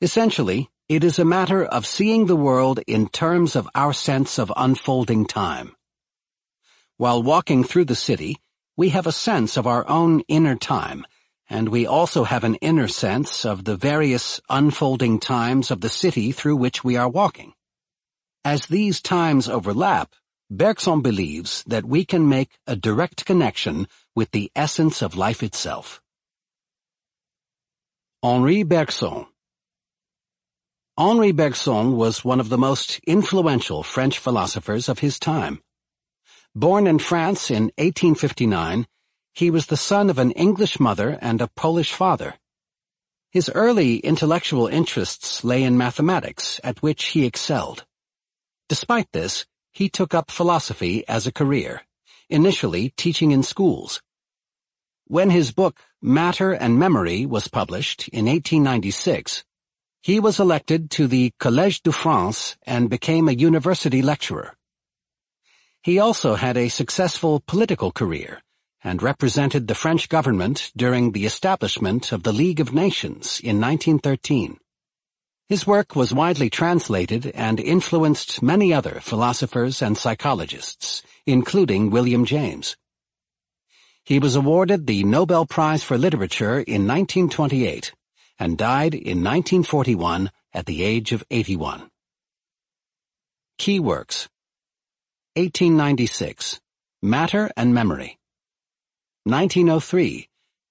Essentially, it is a matter of seeing the world in terms of our sense of unfolding time. While walking through the city, we have a sense of our own inner time, and we also have an inner sense of the various unfolding times of the city through which we are walking. As these times overlap, Bergson believes that we can make a direct connection with the essence of life itself. Henri Bergson Henri Bergson was one of the most influential French philosophers of his time. Born in France in 1859, he was the son of an English mother and a Polish father. His early intellectual interests lay in mathematics, at which he excelled. Despite this, he took up philosophy as a career, initially teaching in schools. When his book Matter and Memory was published in 1896. He was elected to the Collège de France and became a university lecturer. He also had a successful political career and represented the French government during the establishment of the League of Nations in 1913. His work was widely translated and influenced many other philosophers and psychologists, including William James. He was awarded the Nobel Prize for Literature in 1928 and died in 1941 at the age of 81. Key works 1896 Matter and Memory. 1903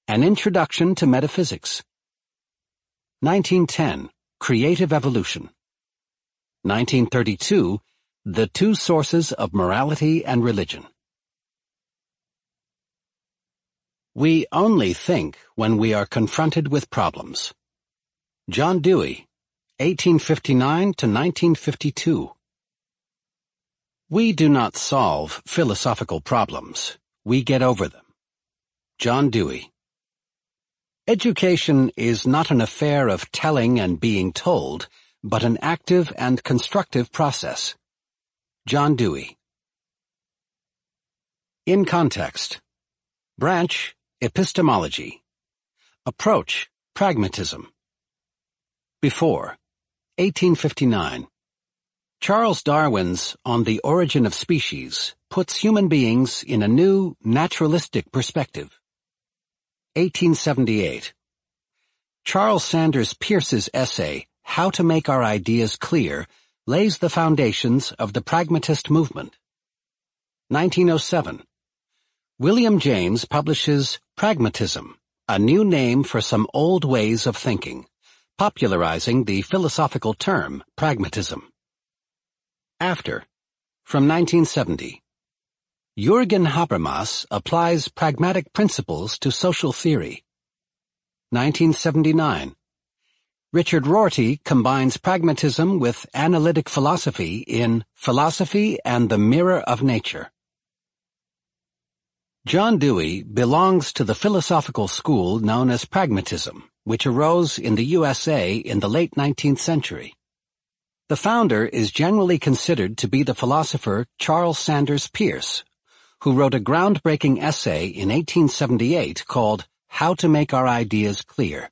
An Introduction to Metaphysics. 1910 Creative Evolution. 1932 The Two Sources of Morality and Religion. We only think when we are confronted with problems. John Dewey, 1859 to 1952. We do not solve philosophical problems. We get over them. John Dewey. Education is not an affair of telling and being told, but an active and constructive process. John Dewey. In context. Branch Epistemology. Approach, pragmatism. Before, 1859. Charles Darwin's On the Origin of Species puts human beings in a new, naturalistic perspective. 1878. Charles Sanders Peirce's essay, How to Make Our Ideas Clear, lays the foundations of the pragmatist movement. 1907. William James publishes Pragmatism, a new name for some old ways of thinking, popularizing the philosophical term pragmatism. After, from 1970, Jürgen Habermas applies pragmatic principles to social theory. 1979, Richard Rorty combines pragmatism with analytic philosophy in Philosophy and the Mirror of Nature. John Dewey belongs to the philosophical school known as pragmatism, which arose in the USA in the late 19th century. The founder is generally considered to be the philosopher Charles Sanders Peirce, who wrote a groundbreaking essay in 1878 called How to Make Our Ideas Clear.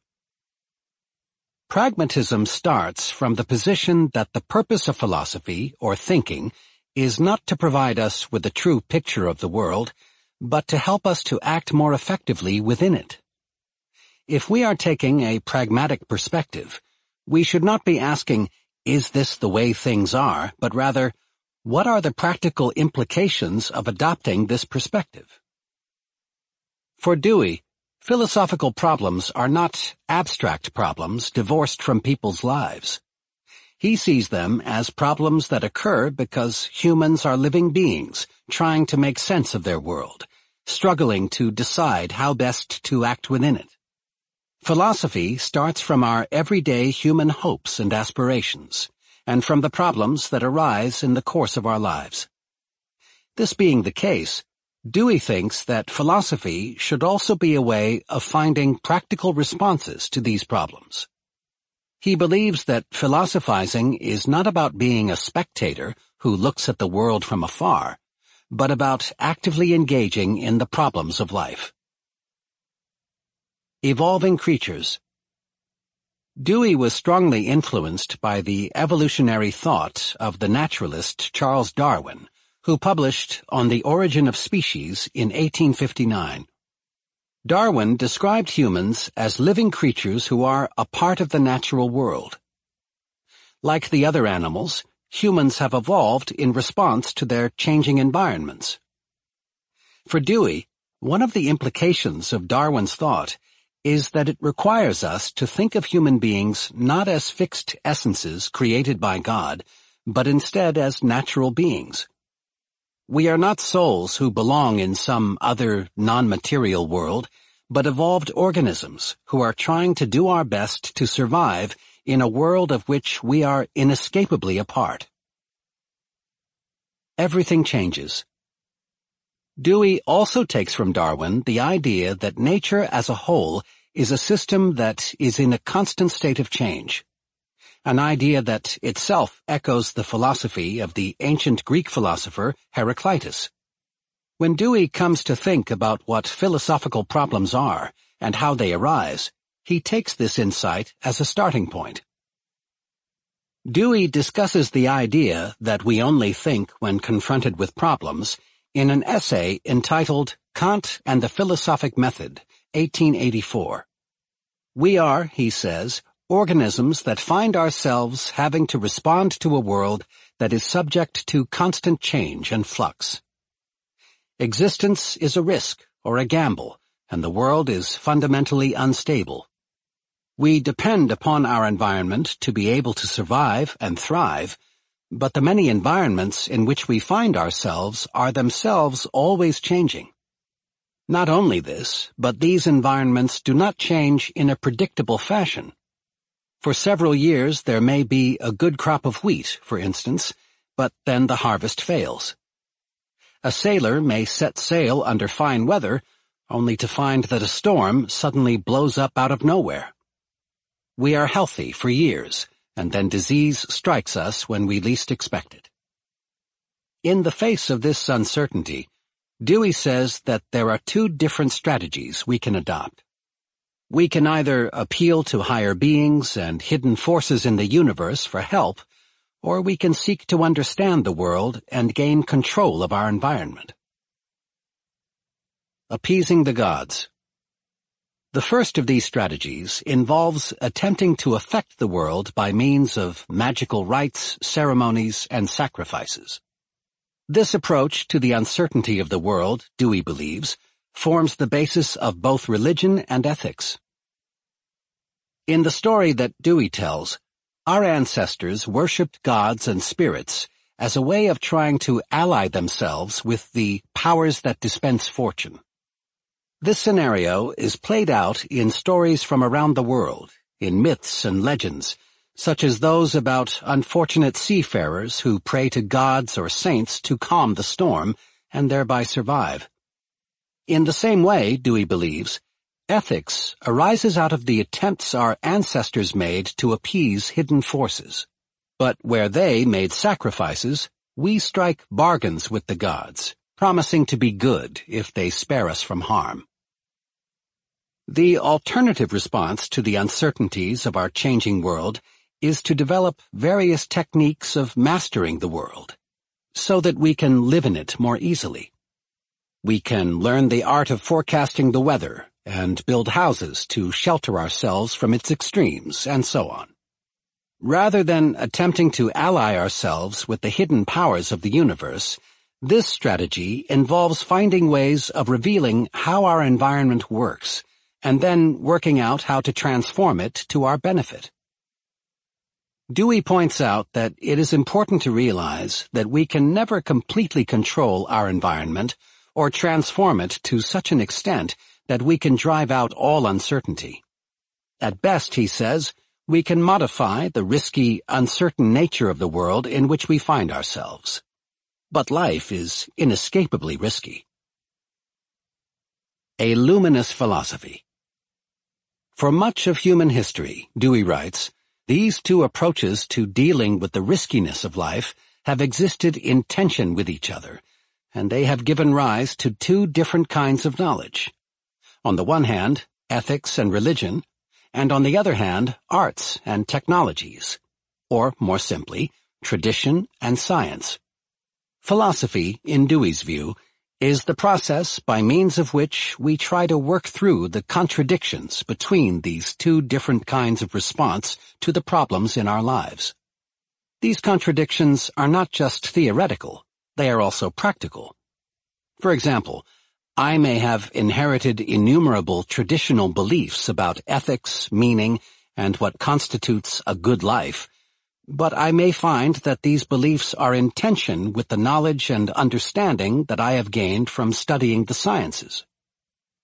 Pragmatism starts from the position that the purpose of philosophy, or thinking, is not to provide us with a true picture of the world, but to help us to act more effectively within it. If we are taking a pragmatic perspective, we should not be asking, is this the way things are, but rather, what are the practical implications of adopting this perspective? For Dewey, philosophical problems are not abstract problems divorced from people's lives. He sees them as problems that occur because humans are living beings trying to make sense of their world, struggling to decide how best to act within it. Philosophy starts from our everyday human hopes and aspirations, and from the problems that arise in the course of our lives. This being the case, Dewey thinks that philosophy should also be a way of finding practical responses to these problems. He believes that philosophizing is not about being a spectator who looks at the world from afar, but about actively engaging in the problems of life. Evolving Creatures Dewey was strongly influenced by the evolutionary thought of the naturalist Charles Darwin, who published On the Origin of Species in 1859. Darwin described humans as living creatures who are a part of the natural world. Like the other animals, humans have evolved in response to their changing environments. For Dewey, one of the implications of Darwin's thought is that it requires us to think of human beings not as fixed essences created by God, but instead as natural beings. We are not souls who belong in some other non-material world, but evolved organisms who are trying to do our best to survive in a world of which we are inescapably a part. Everything changes. Dewey also takes from Darwin the idea that nature as a whole is a system that is in a constant state of change, an idea that itself echoes the philosophy of the ancient Greek philosopher Heraclitus. When Dewey comes to think about what philosophical problems are and how they arise, he takes this insight as a starting point. Dewey discusses the idea that we only think when confronted with problems in an essay entitled Kant and the Philosophic Method, 1884. We are, he says, organisms that find ourselves having to respond to a world that is subject to constant change and flux. Existence is a risk or a gamble, and the world is fundamentally unstable. We depend upon our environment to be able to survive and thrive, but the many environments in which we find ourselves are themselves always changing. Not only this, but these environments do not change in a predictable fashion. For several years there may be a good crop of wheat, for instance, but then the harvest fails. A sailor may set sail under fine weather, only to find that a storm suddenly blows up out of nowhere. We are healthy for years, and then disease strikes us when we least expect it. In the face of this uncertainty, Dewey says that there are two different strategies we can adopt. We can either appeal to higher beings and hidden forces in the universe for help, or we can seek to understand the world and gain control of our environment. Appeasing the Gods the first of these strategies involves attempting to affect the world by means of magical rites, ceremonies, and sacrifices. This approach to the uncertainty of the world, Dewey believes, forms the basis of both religion and ethics. In the story that Dewey tells, our ancestors worshipped gods and spirits as a way of trying to ally themselves with the powers that dispense fortune. This scenario is played out in stories from around the world, in myths and legends, such as those about unfortunate seafarers who pray to gods or saints to calm the storm and thereby survive. In the same way, Dewey believes, ethics arises out of the attempts our ancestors made to appease hidden forces. But where they made sacrifices, we strike bargains with the gods, promising to be good if they spare us from harm. The alternative response to the uncertainties of our changing world is to develop various techniques of mastering the world, so that we can live in it more easily. We can learn the art of forecasting the weather and build houses to shelter ourselves from its extremes, and so on. Rather than attempting to ally ourselves with the hidden powers of the universe, this strategy involves finding ways of revealing how our environment works and then working out how to transform it to our benefit. Dewey points out that it is important to realize that we can never completely control our environment or transform it to such an extent that we can drive out all uncertainty. At best, he says, we can modify the risky, uncertain nature of the world in which we find ourselves. But life is inescapably risky. A Luminous Philosophy for much of human history, Dewey writes, these two approaches to dealing with the riskiness of life have existed in tension with each other, and they have given rise to two different kinds of knowledge. On the one hand, ethics and religion, and on the other hand, arts and technologies, or more simply, tradition and science. Philosophy, in Dewey's view, is the process by means of which we try to work through the contradictions between these two different kinds of response to the problems in our lives. These contradictions are not just theoretical, they are also practical. For example, I may have inherited innumerable traditional beliefs about ethics, meaning, and what constitutes a good life, but I may find that these beliefs are in tension with the knowledge and understanding that I have gained from studying the sciences.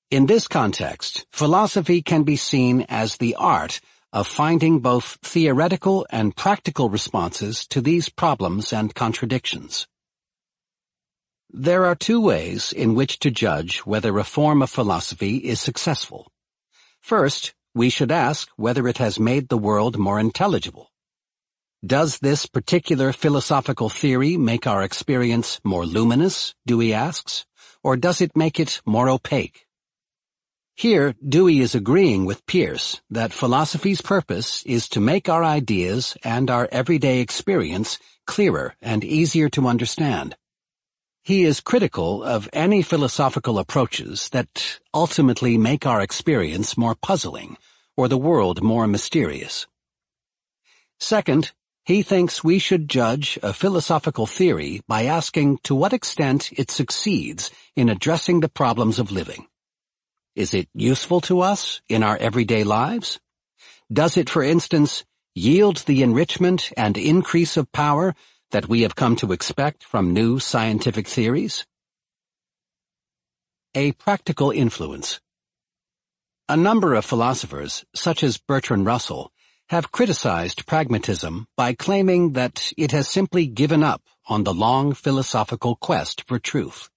In this context, philosophy can be seen as the art of finding both theoretical and practical responses to these problems and contradictions. There are two ways in which to judge whether a form of philosophy is successful. First, we should ask whether it has made the world more intelligible. Does this particular philosophical theory make our experience more luminous, Dewey asks, or does it make it more opaque? Here, Dewey is agreeing with Peirce that philosophy's purpose is to make our ideas and our everyday experience clearer and easier to understand. He is critical of any philosophical approaches that ultimately make our experience more puzzling or the world more mysterious. Second, he thinks we should judge a philosophical theory by asking to what extent it succeeds in addressing the problems of living. Is it useful to us in our everyday lives? Does it, for instance, yield the enrichment and increase of power that we have come to expect from new scientific theories? A practical influence. A number of philosophers, such as Bertrand Russell, have criticized pragmatism by claiming that it has simply given up on the long philosophical quest for truth.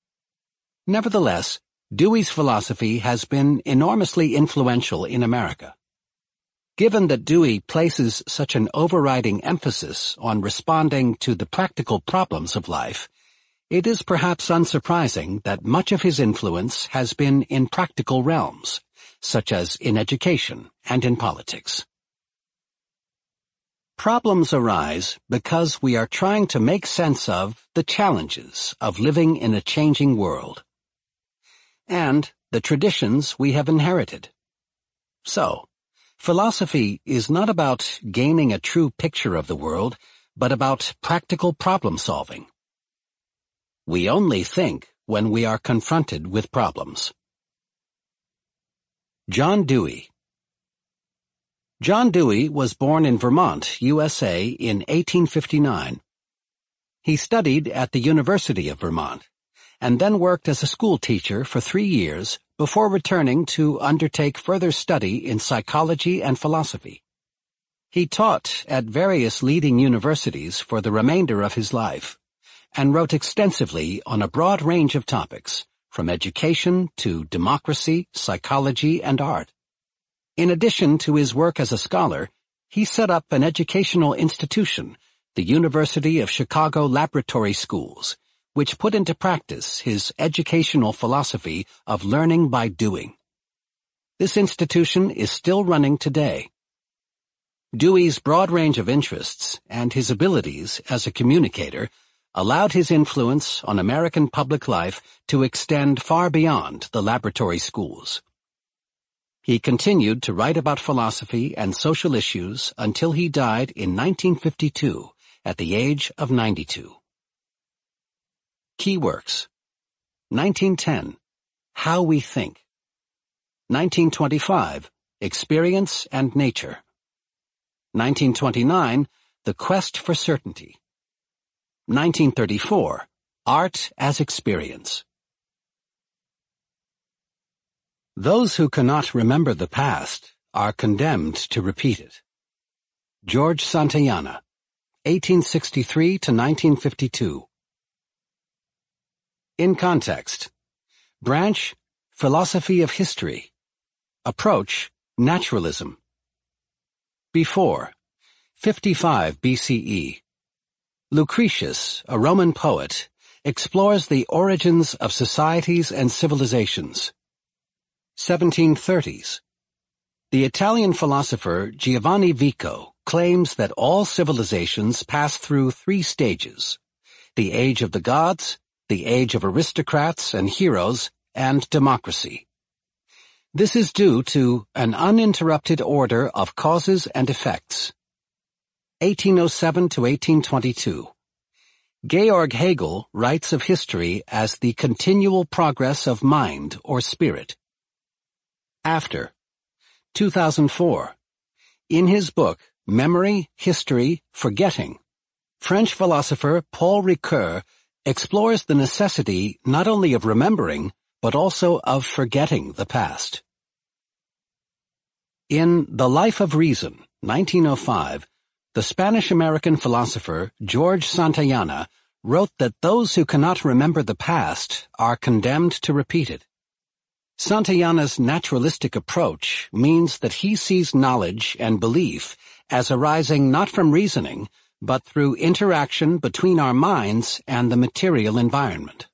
Nevertheless, Dewey's philosophy has been enormously influential in America. Given that Dewey places such an overriding emphasis on responding to the practical problems of life, it is perhaps unsurprising that much of his influence has been in practical realms, such as in education and in politics. Problems arise because we are trying to make sense of the challenges of living in a changing world and the traditions we have inherited. So, philosophy is not about gaining a true picture of the world, but about practical problem solving. We only think when we are confronted with problems. John Dewey John Dewey was born in Vermont, USA in 1859. He studied at the University of Vermont, and then worked as a school teacher for three years before returning to undertake further study in psychology and philosophy. He taught at various leading universities for the remainder of his life, and wrote extensively on a broad range of topics, from education to democracy, psychology, and art. In addition to his work as a scholar, he set up an educational institution, the University of Chicago Laboratory Schools, which put into practice his educational philosophy of learning by doing. This institution is still running today. Dewey's broad range of interests and his abilities as a communicator allowed his influence on American public life to extend far beyond the laboratory schools. He continued to write about philosophy and social issues until he died in 1952 at the age of 92. Key works 1910 How We Think. 1925 Experience and Nature. 1929 The Quest for Certainty. 1934 Art as Experience. Those who cannot remember the past are condemned to repeat it. George Santayana, 1863 to 1952. In context, branch, philosophy of history, approach, naturalism. Before, 55 BCE. Lucretius, a Roman poet, explores the origins of societies and civilizations. 1730s. The Italian philosopher Giovanni Vico claims that all civilizations pass through three stages, the age of the gods, the age of aristocrats and heroes, and democracy. This is due to an uninterrupted order of causes and effects. 1807 to 1822. Georg Hegel writes of history as the continual progress of mind or spirit after. 2004. In his book, Memory, History, Forgetting, French philosopher Paul Ricoeur explores the necessity not only of remembering, but also of forgetting the past. In The Life of Reason, 1905, the Spanish-American philosopher George Santayana wrote that those who cannot remember the past are condemned to repeat it. Santayana's naturalistic approach means that he sees knowledge and belief as arising not from reasoning, but through interaction between our minds and the material environment.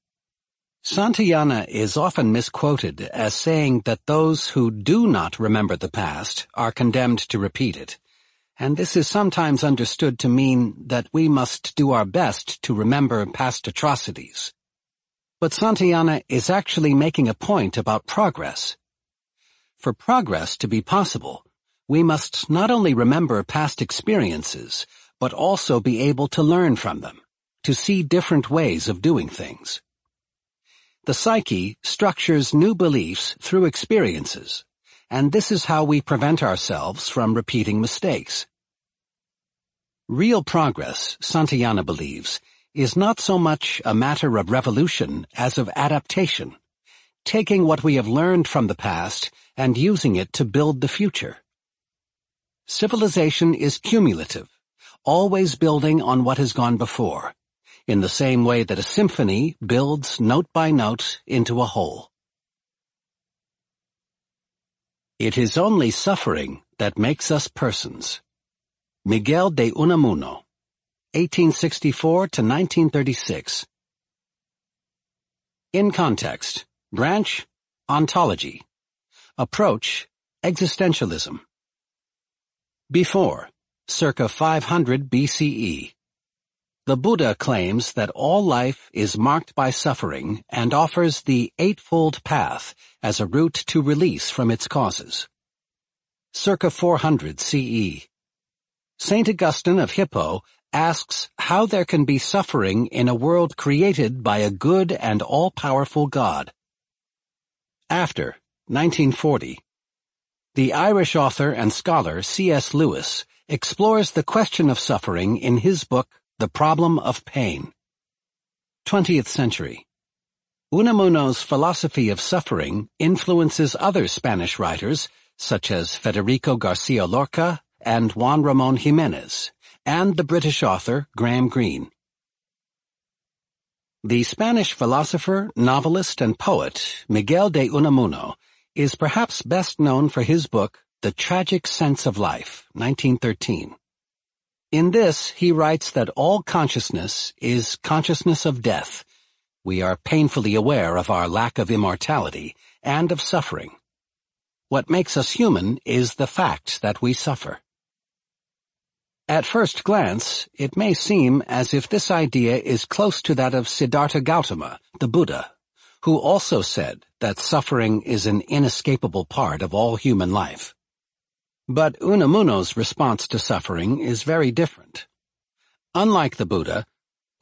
Santayana is often misquoted as saying that those who do not remember the past are condemned to repeat it, and this is sometimes understood to mean that we must do our best to remember past atrocities. But Santayana is actually making a point about progress. For progress to be possible, we must not only remember past experiences, but also be able to learn from them, to see different ways of doing things. The psyche structures new beliefs through experiences, and this is how we prevent ourselves from repeating mistakes. Real progress, Santayana believes, is not so much a matter of revolution as of adaptation, taking what we have learned from the past and using it to build the future. Civilization is cumulative, always building on what has gone before, in the same way that a symphony builds note by note into a whole. It is only suffering that makes us persons. Miguel de Unamuno 1864 to 1936. In context, branch, ontology. Approach, existentialism. Before, circa 500 BCE. The Buddha claims that all life is marked by suffering and offers the Eightfold Path as a route to release from its causes. Circa 400 CE. St. Augustine of Hippo asks how there can be suffering in a world created by a good and all-powerful God. After 1940, the Irish author and scholar C.S. Lewis explores the question of suffering in his book The Problem of Pain. 20th Century Unamuno's philosophy of suffering influences other Spanish writers, such as Federico Garcia Lorca and Juan Ramon Jimenez, and the British author Graham Greene. The Spanish philosopher, novelist, and poet Miguel de Unamuno is perhaps best known for his book The Tragic Sense of Life, 1913. In this, he writes that all consciousness is consciousness of death. We are painfully aware of our lack of immortality and of suffering. What makes us human is the fact that we suffer. At first glance, it may seem as if this idea is close to that of Siddhartha Gautama, the Buddha, who also said that suffering is an inescapable part of all human life. But Unamuno's response to suffering is very different. Unlike the Buddha,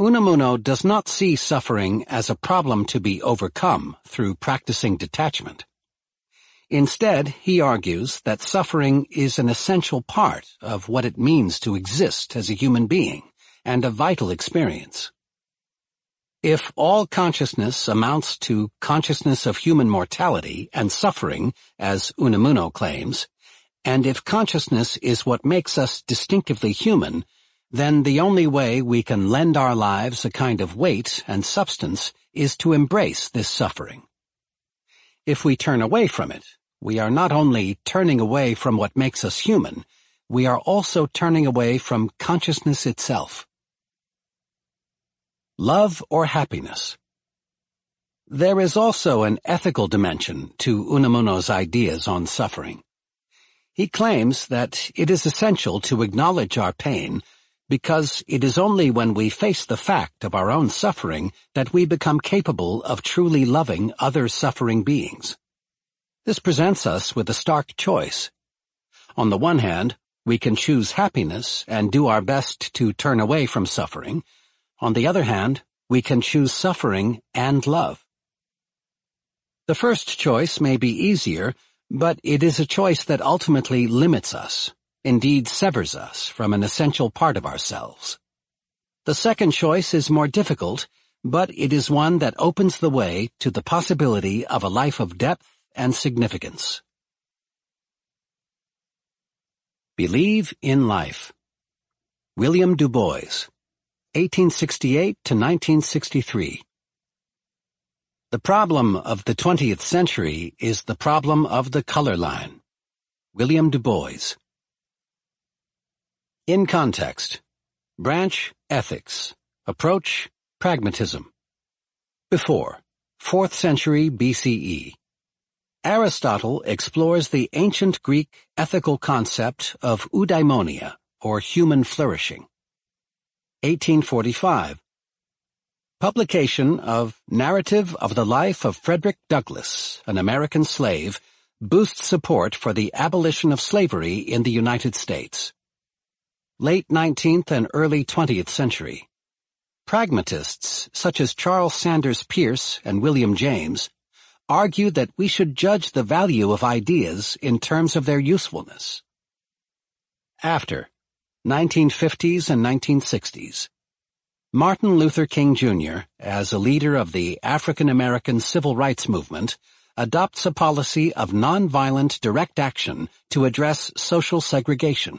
Unamuno does not see suffering as a problem to be overcome through practicing detachment. Instead, he argues that suffering is an essential part of what it means to exist as a human being and a vital experience. If all consciousness amounts to consciousness of human mortality and suffering, as Unamuno claims, and if consciousness is what makes us distinctively human, then the only way we can lend our lives a kind of weight and substance is to embrace this suffering. If we turn away from it, we are not only turning away from what makes us human, we are also turning away from consciousness itself. Love or happiness? There is also an ethical dimension to Unamuno's ideas on suffering. He claims that it is essential to acknowledge our pain because it is only when we face the fact of our own suffering that we become capable of truly loving other suffering beings. This presents us with a stark choice. On the one hand, we can choose happiness and do our best to turn away from suffering. On the other hand, we can choose suffering and love. The first choice may be easier, but it is a choice that ultimately limits us, indeed severs us from an essential part of ourselves. The second choice is more difficult, but it is one that opens the way to the possibility of a life of depth and significance. Believe in Life. William Du Bois 1868 to 1963 The problem of the 20th century is the problem of the color line. William Du Bois. In Context Branch Ethics Approach Pragmatism. Before 4th century BCE Aristotle explores the ancient Greek ethical concept of eudaimonia, or human flourishing. 1845. Publication of Narrative of the Life of Frederick Douglass, an American Slave, boosts support for the abolition of slavery in the United States. Late 19th and early 20th century. Pragmatists such as Charles Sanders Peirce and William James argue that we should judge the value of ideas in terms of their usefulness. After 1950s and 1960s Martin Luther King Jr., as a leader of the African American civil rights movement, adopts a policy of nonviolent direct action to address social segregation.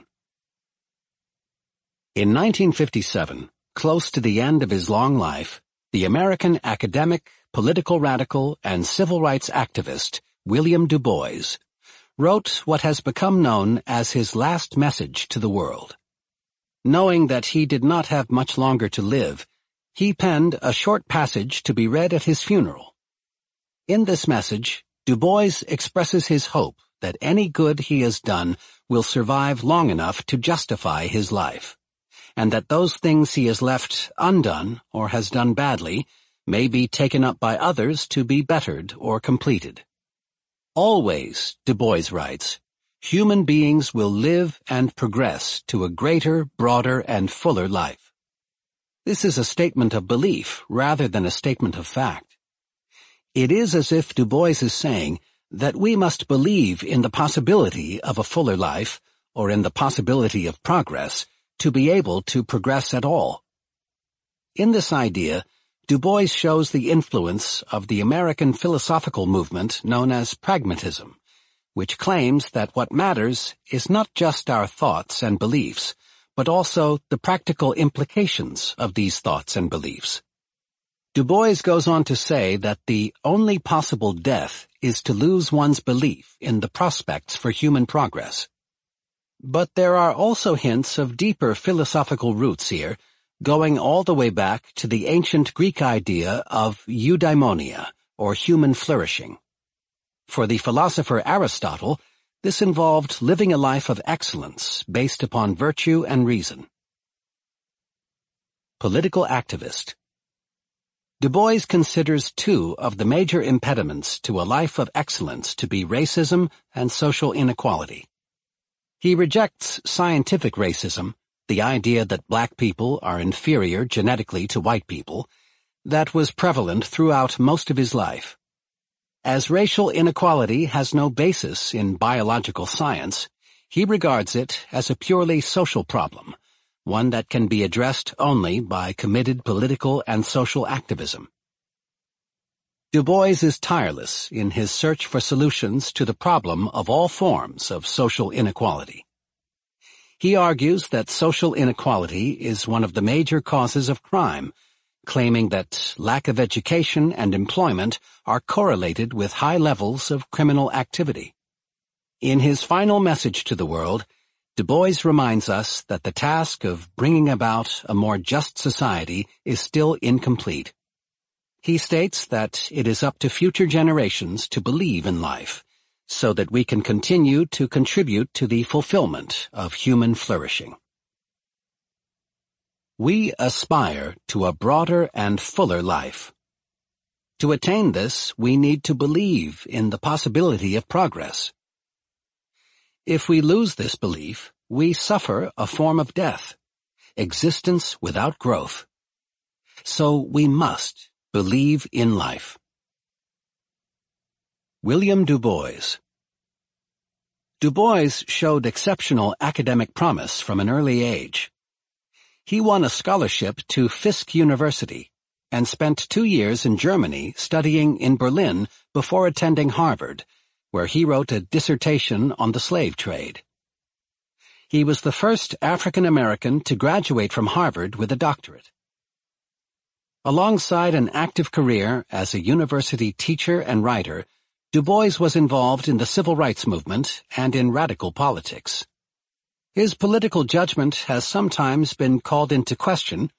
In 1957, close to the end of his long life, the American academic, political radical and civil rights activist William Du Bois, wrote what has become known as his last message to the world. Knowing that he did not have much longer to live, he penned a short passage to be read at his funeral. In this message, Du Bois expresses his hope that any good he has done will survive long enough to justify his life, and that those things he has left undone or has done badly may be taken up by others to be bettered or completed. Always, Du Bois writes, human beings will live and progress to a greater, broader, and fuller life. This is a statement of belief rather than a statement of fact. It is as if Du Bois is saying that we must believe in the possibility of a fuller life or in the possibility of progress to be able to progress at all. In this idea, Du Bois shows the influence of the American philosophical movement known as pragmatism, which claims that what matters is not just our thoughts and beliefs, but also the practical implications of these thoughts and beliefs. Du Bois goes on to say that the only possible death is to lose one's belief in the prospects for human progress. But there are also hints of deeper philosophical roots here, going all the way back to the ancient Greek idea of eudaimonia, or human flourishing. For the philosopher Aristotle, this involved living a life of excellence based upon virtue and reason. Political Activist Du Bois considers two of the major impediments to a life of excellence to be racism and social inequality. He rejects scientific racism the idea that black people are inferior genetically to white people, that was prevalent throughout most of his life. As racial inequality has no basis in biological science, he regards it as a purely social problem, one that can be addressed only by committed political and social activism. Du Bois is tireless in his search for solutions to the problem of all forms of social inequality. He argues that social inequality is one of the major causes of crime, claiming that lack of education and employment are correlated with high levels of criminal activity. In his final message to the world, Du Bois reminds us that the task of bringing about a more just society is still incomplete. He states that it is up to future generations to believe in life, so that we can continue to contribute to the fulfillment of human flourishing. We aspire to a broader and fuller life. To attain this, we need to believe in the possibility of progress. If we lose this belief, we suffer a form of death, existence without growth. So we must believe in life. William Du Bois Du Bois showed exceptional academic promise from an early age. He won a scholarship to Fisk University and spent two years in Germany studying in Berlin before attending Harvard, where he wrote a dissertation on the slave trade. He was the first African American to graduate from Harvard with a doctorate. Alongside an active career as a university teacher and writer, Du Bois was involved in the civil rights movement and in radical politics. His political judgment has sometimes been called into question.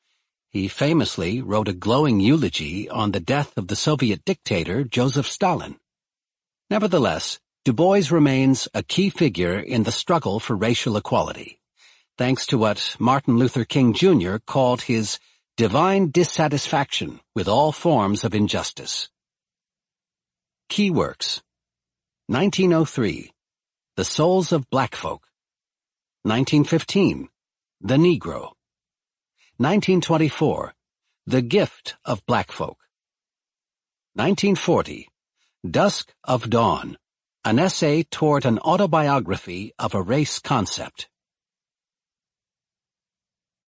He famously wrote a glowing eulogy on the death of the Soviet dictator Joseph Stalin. Nevertheless, Du Bois remains a key figure in the struggle for racial equality, thanks to what Martin Luther King Jr. called his divine dissatisfaction with all forms of injustice. Key works. 1903. The Souls of Black Folk. 1915. The Negro. 1924. The Gift of Black Folk. 1940. Dusk of Dawn. An essay toward an autobiography of a race concept.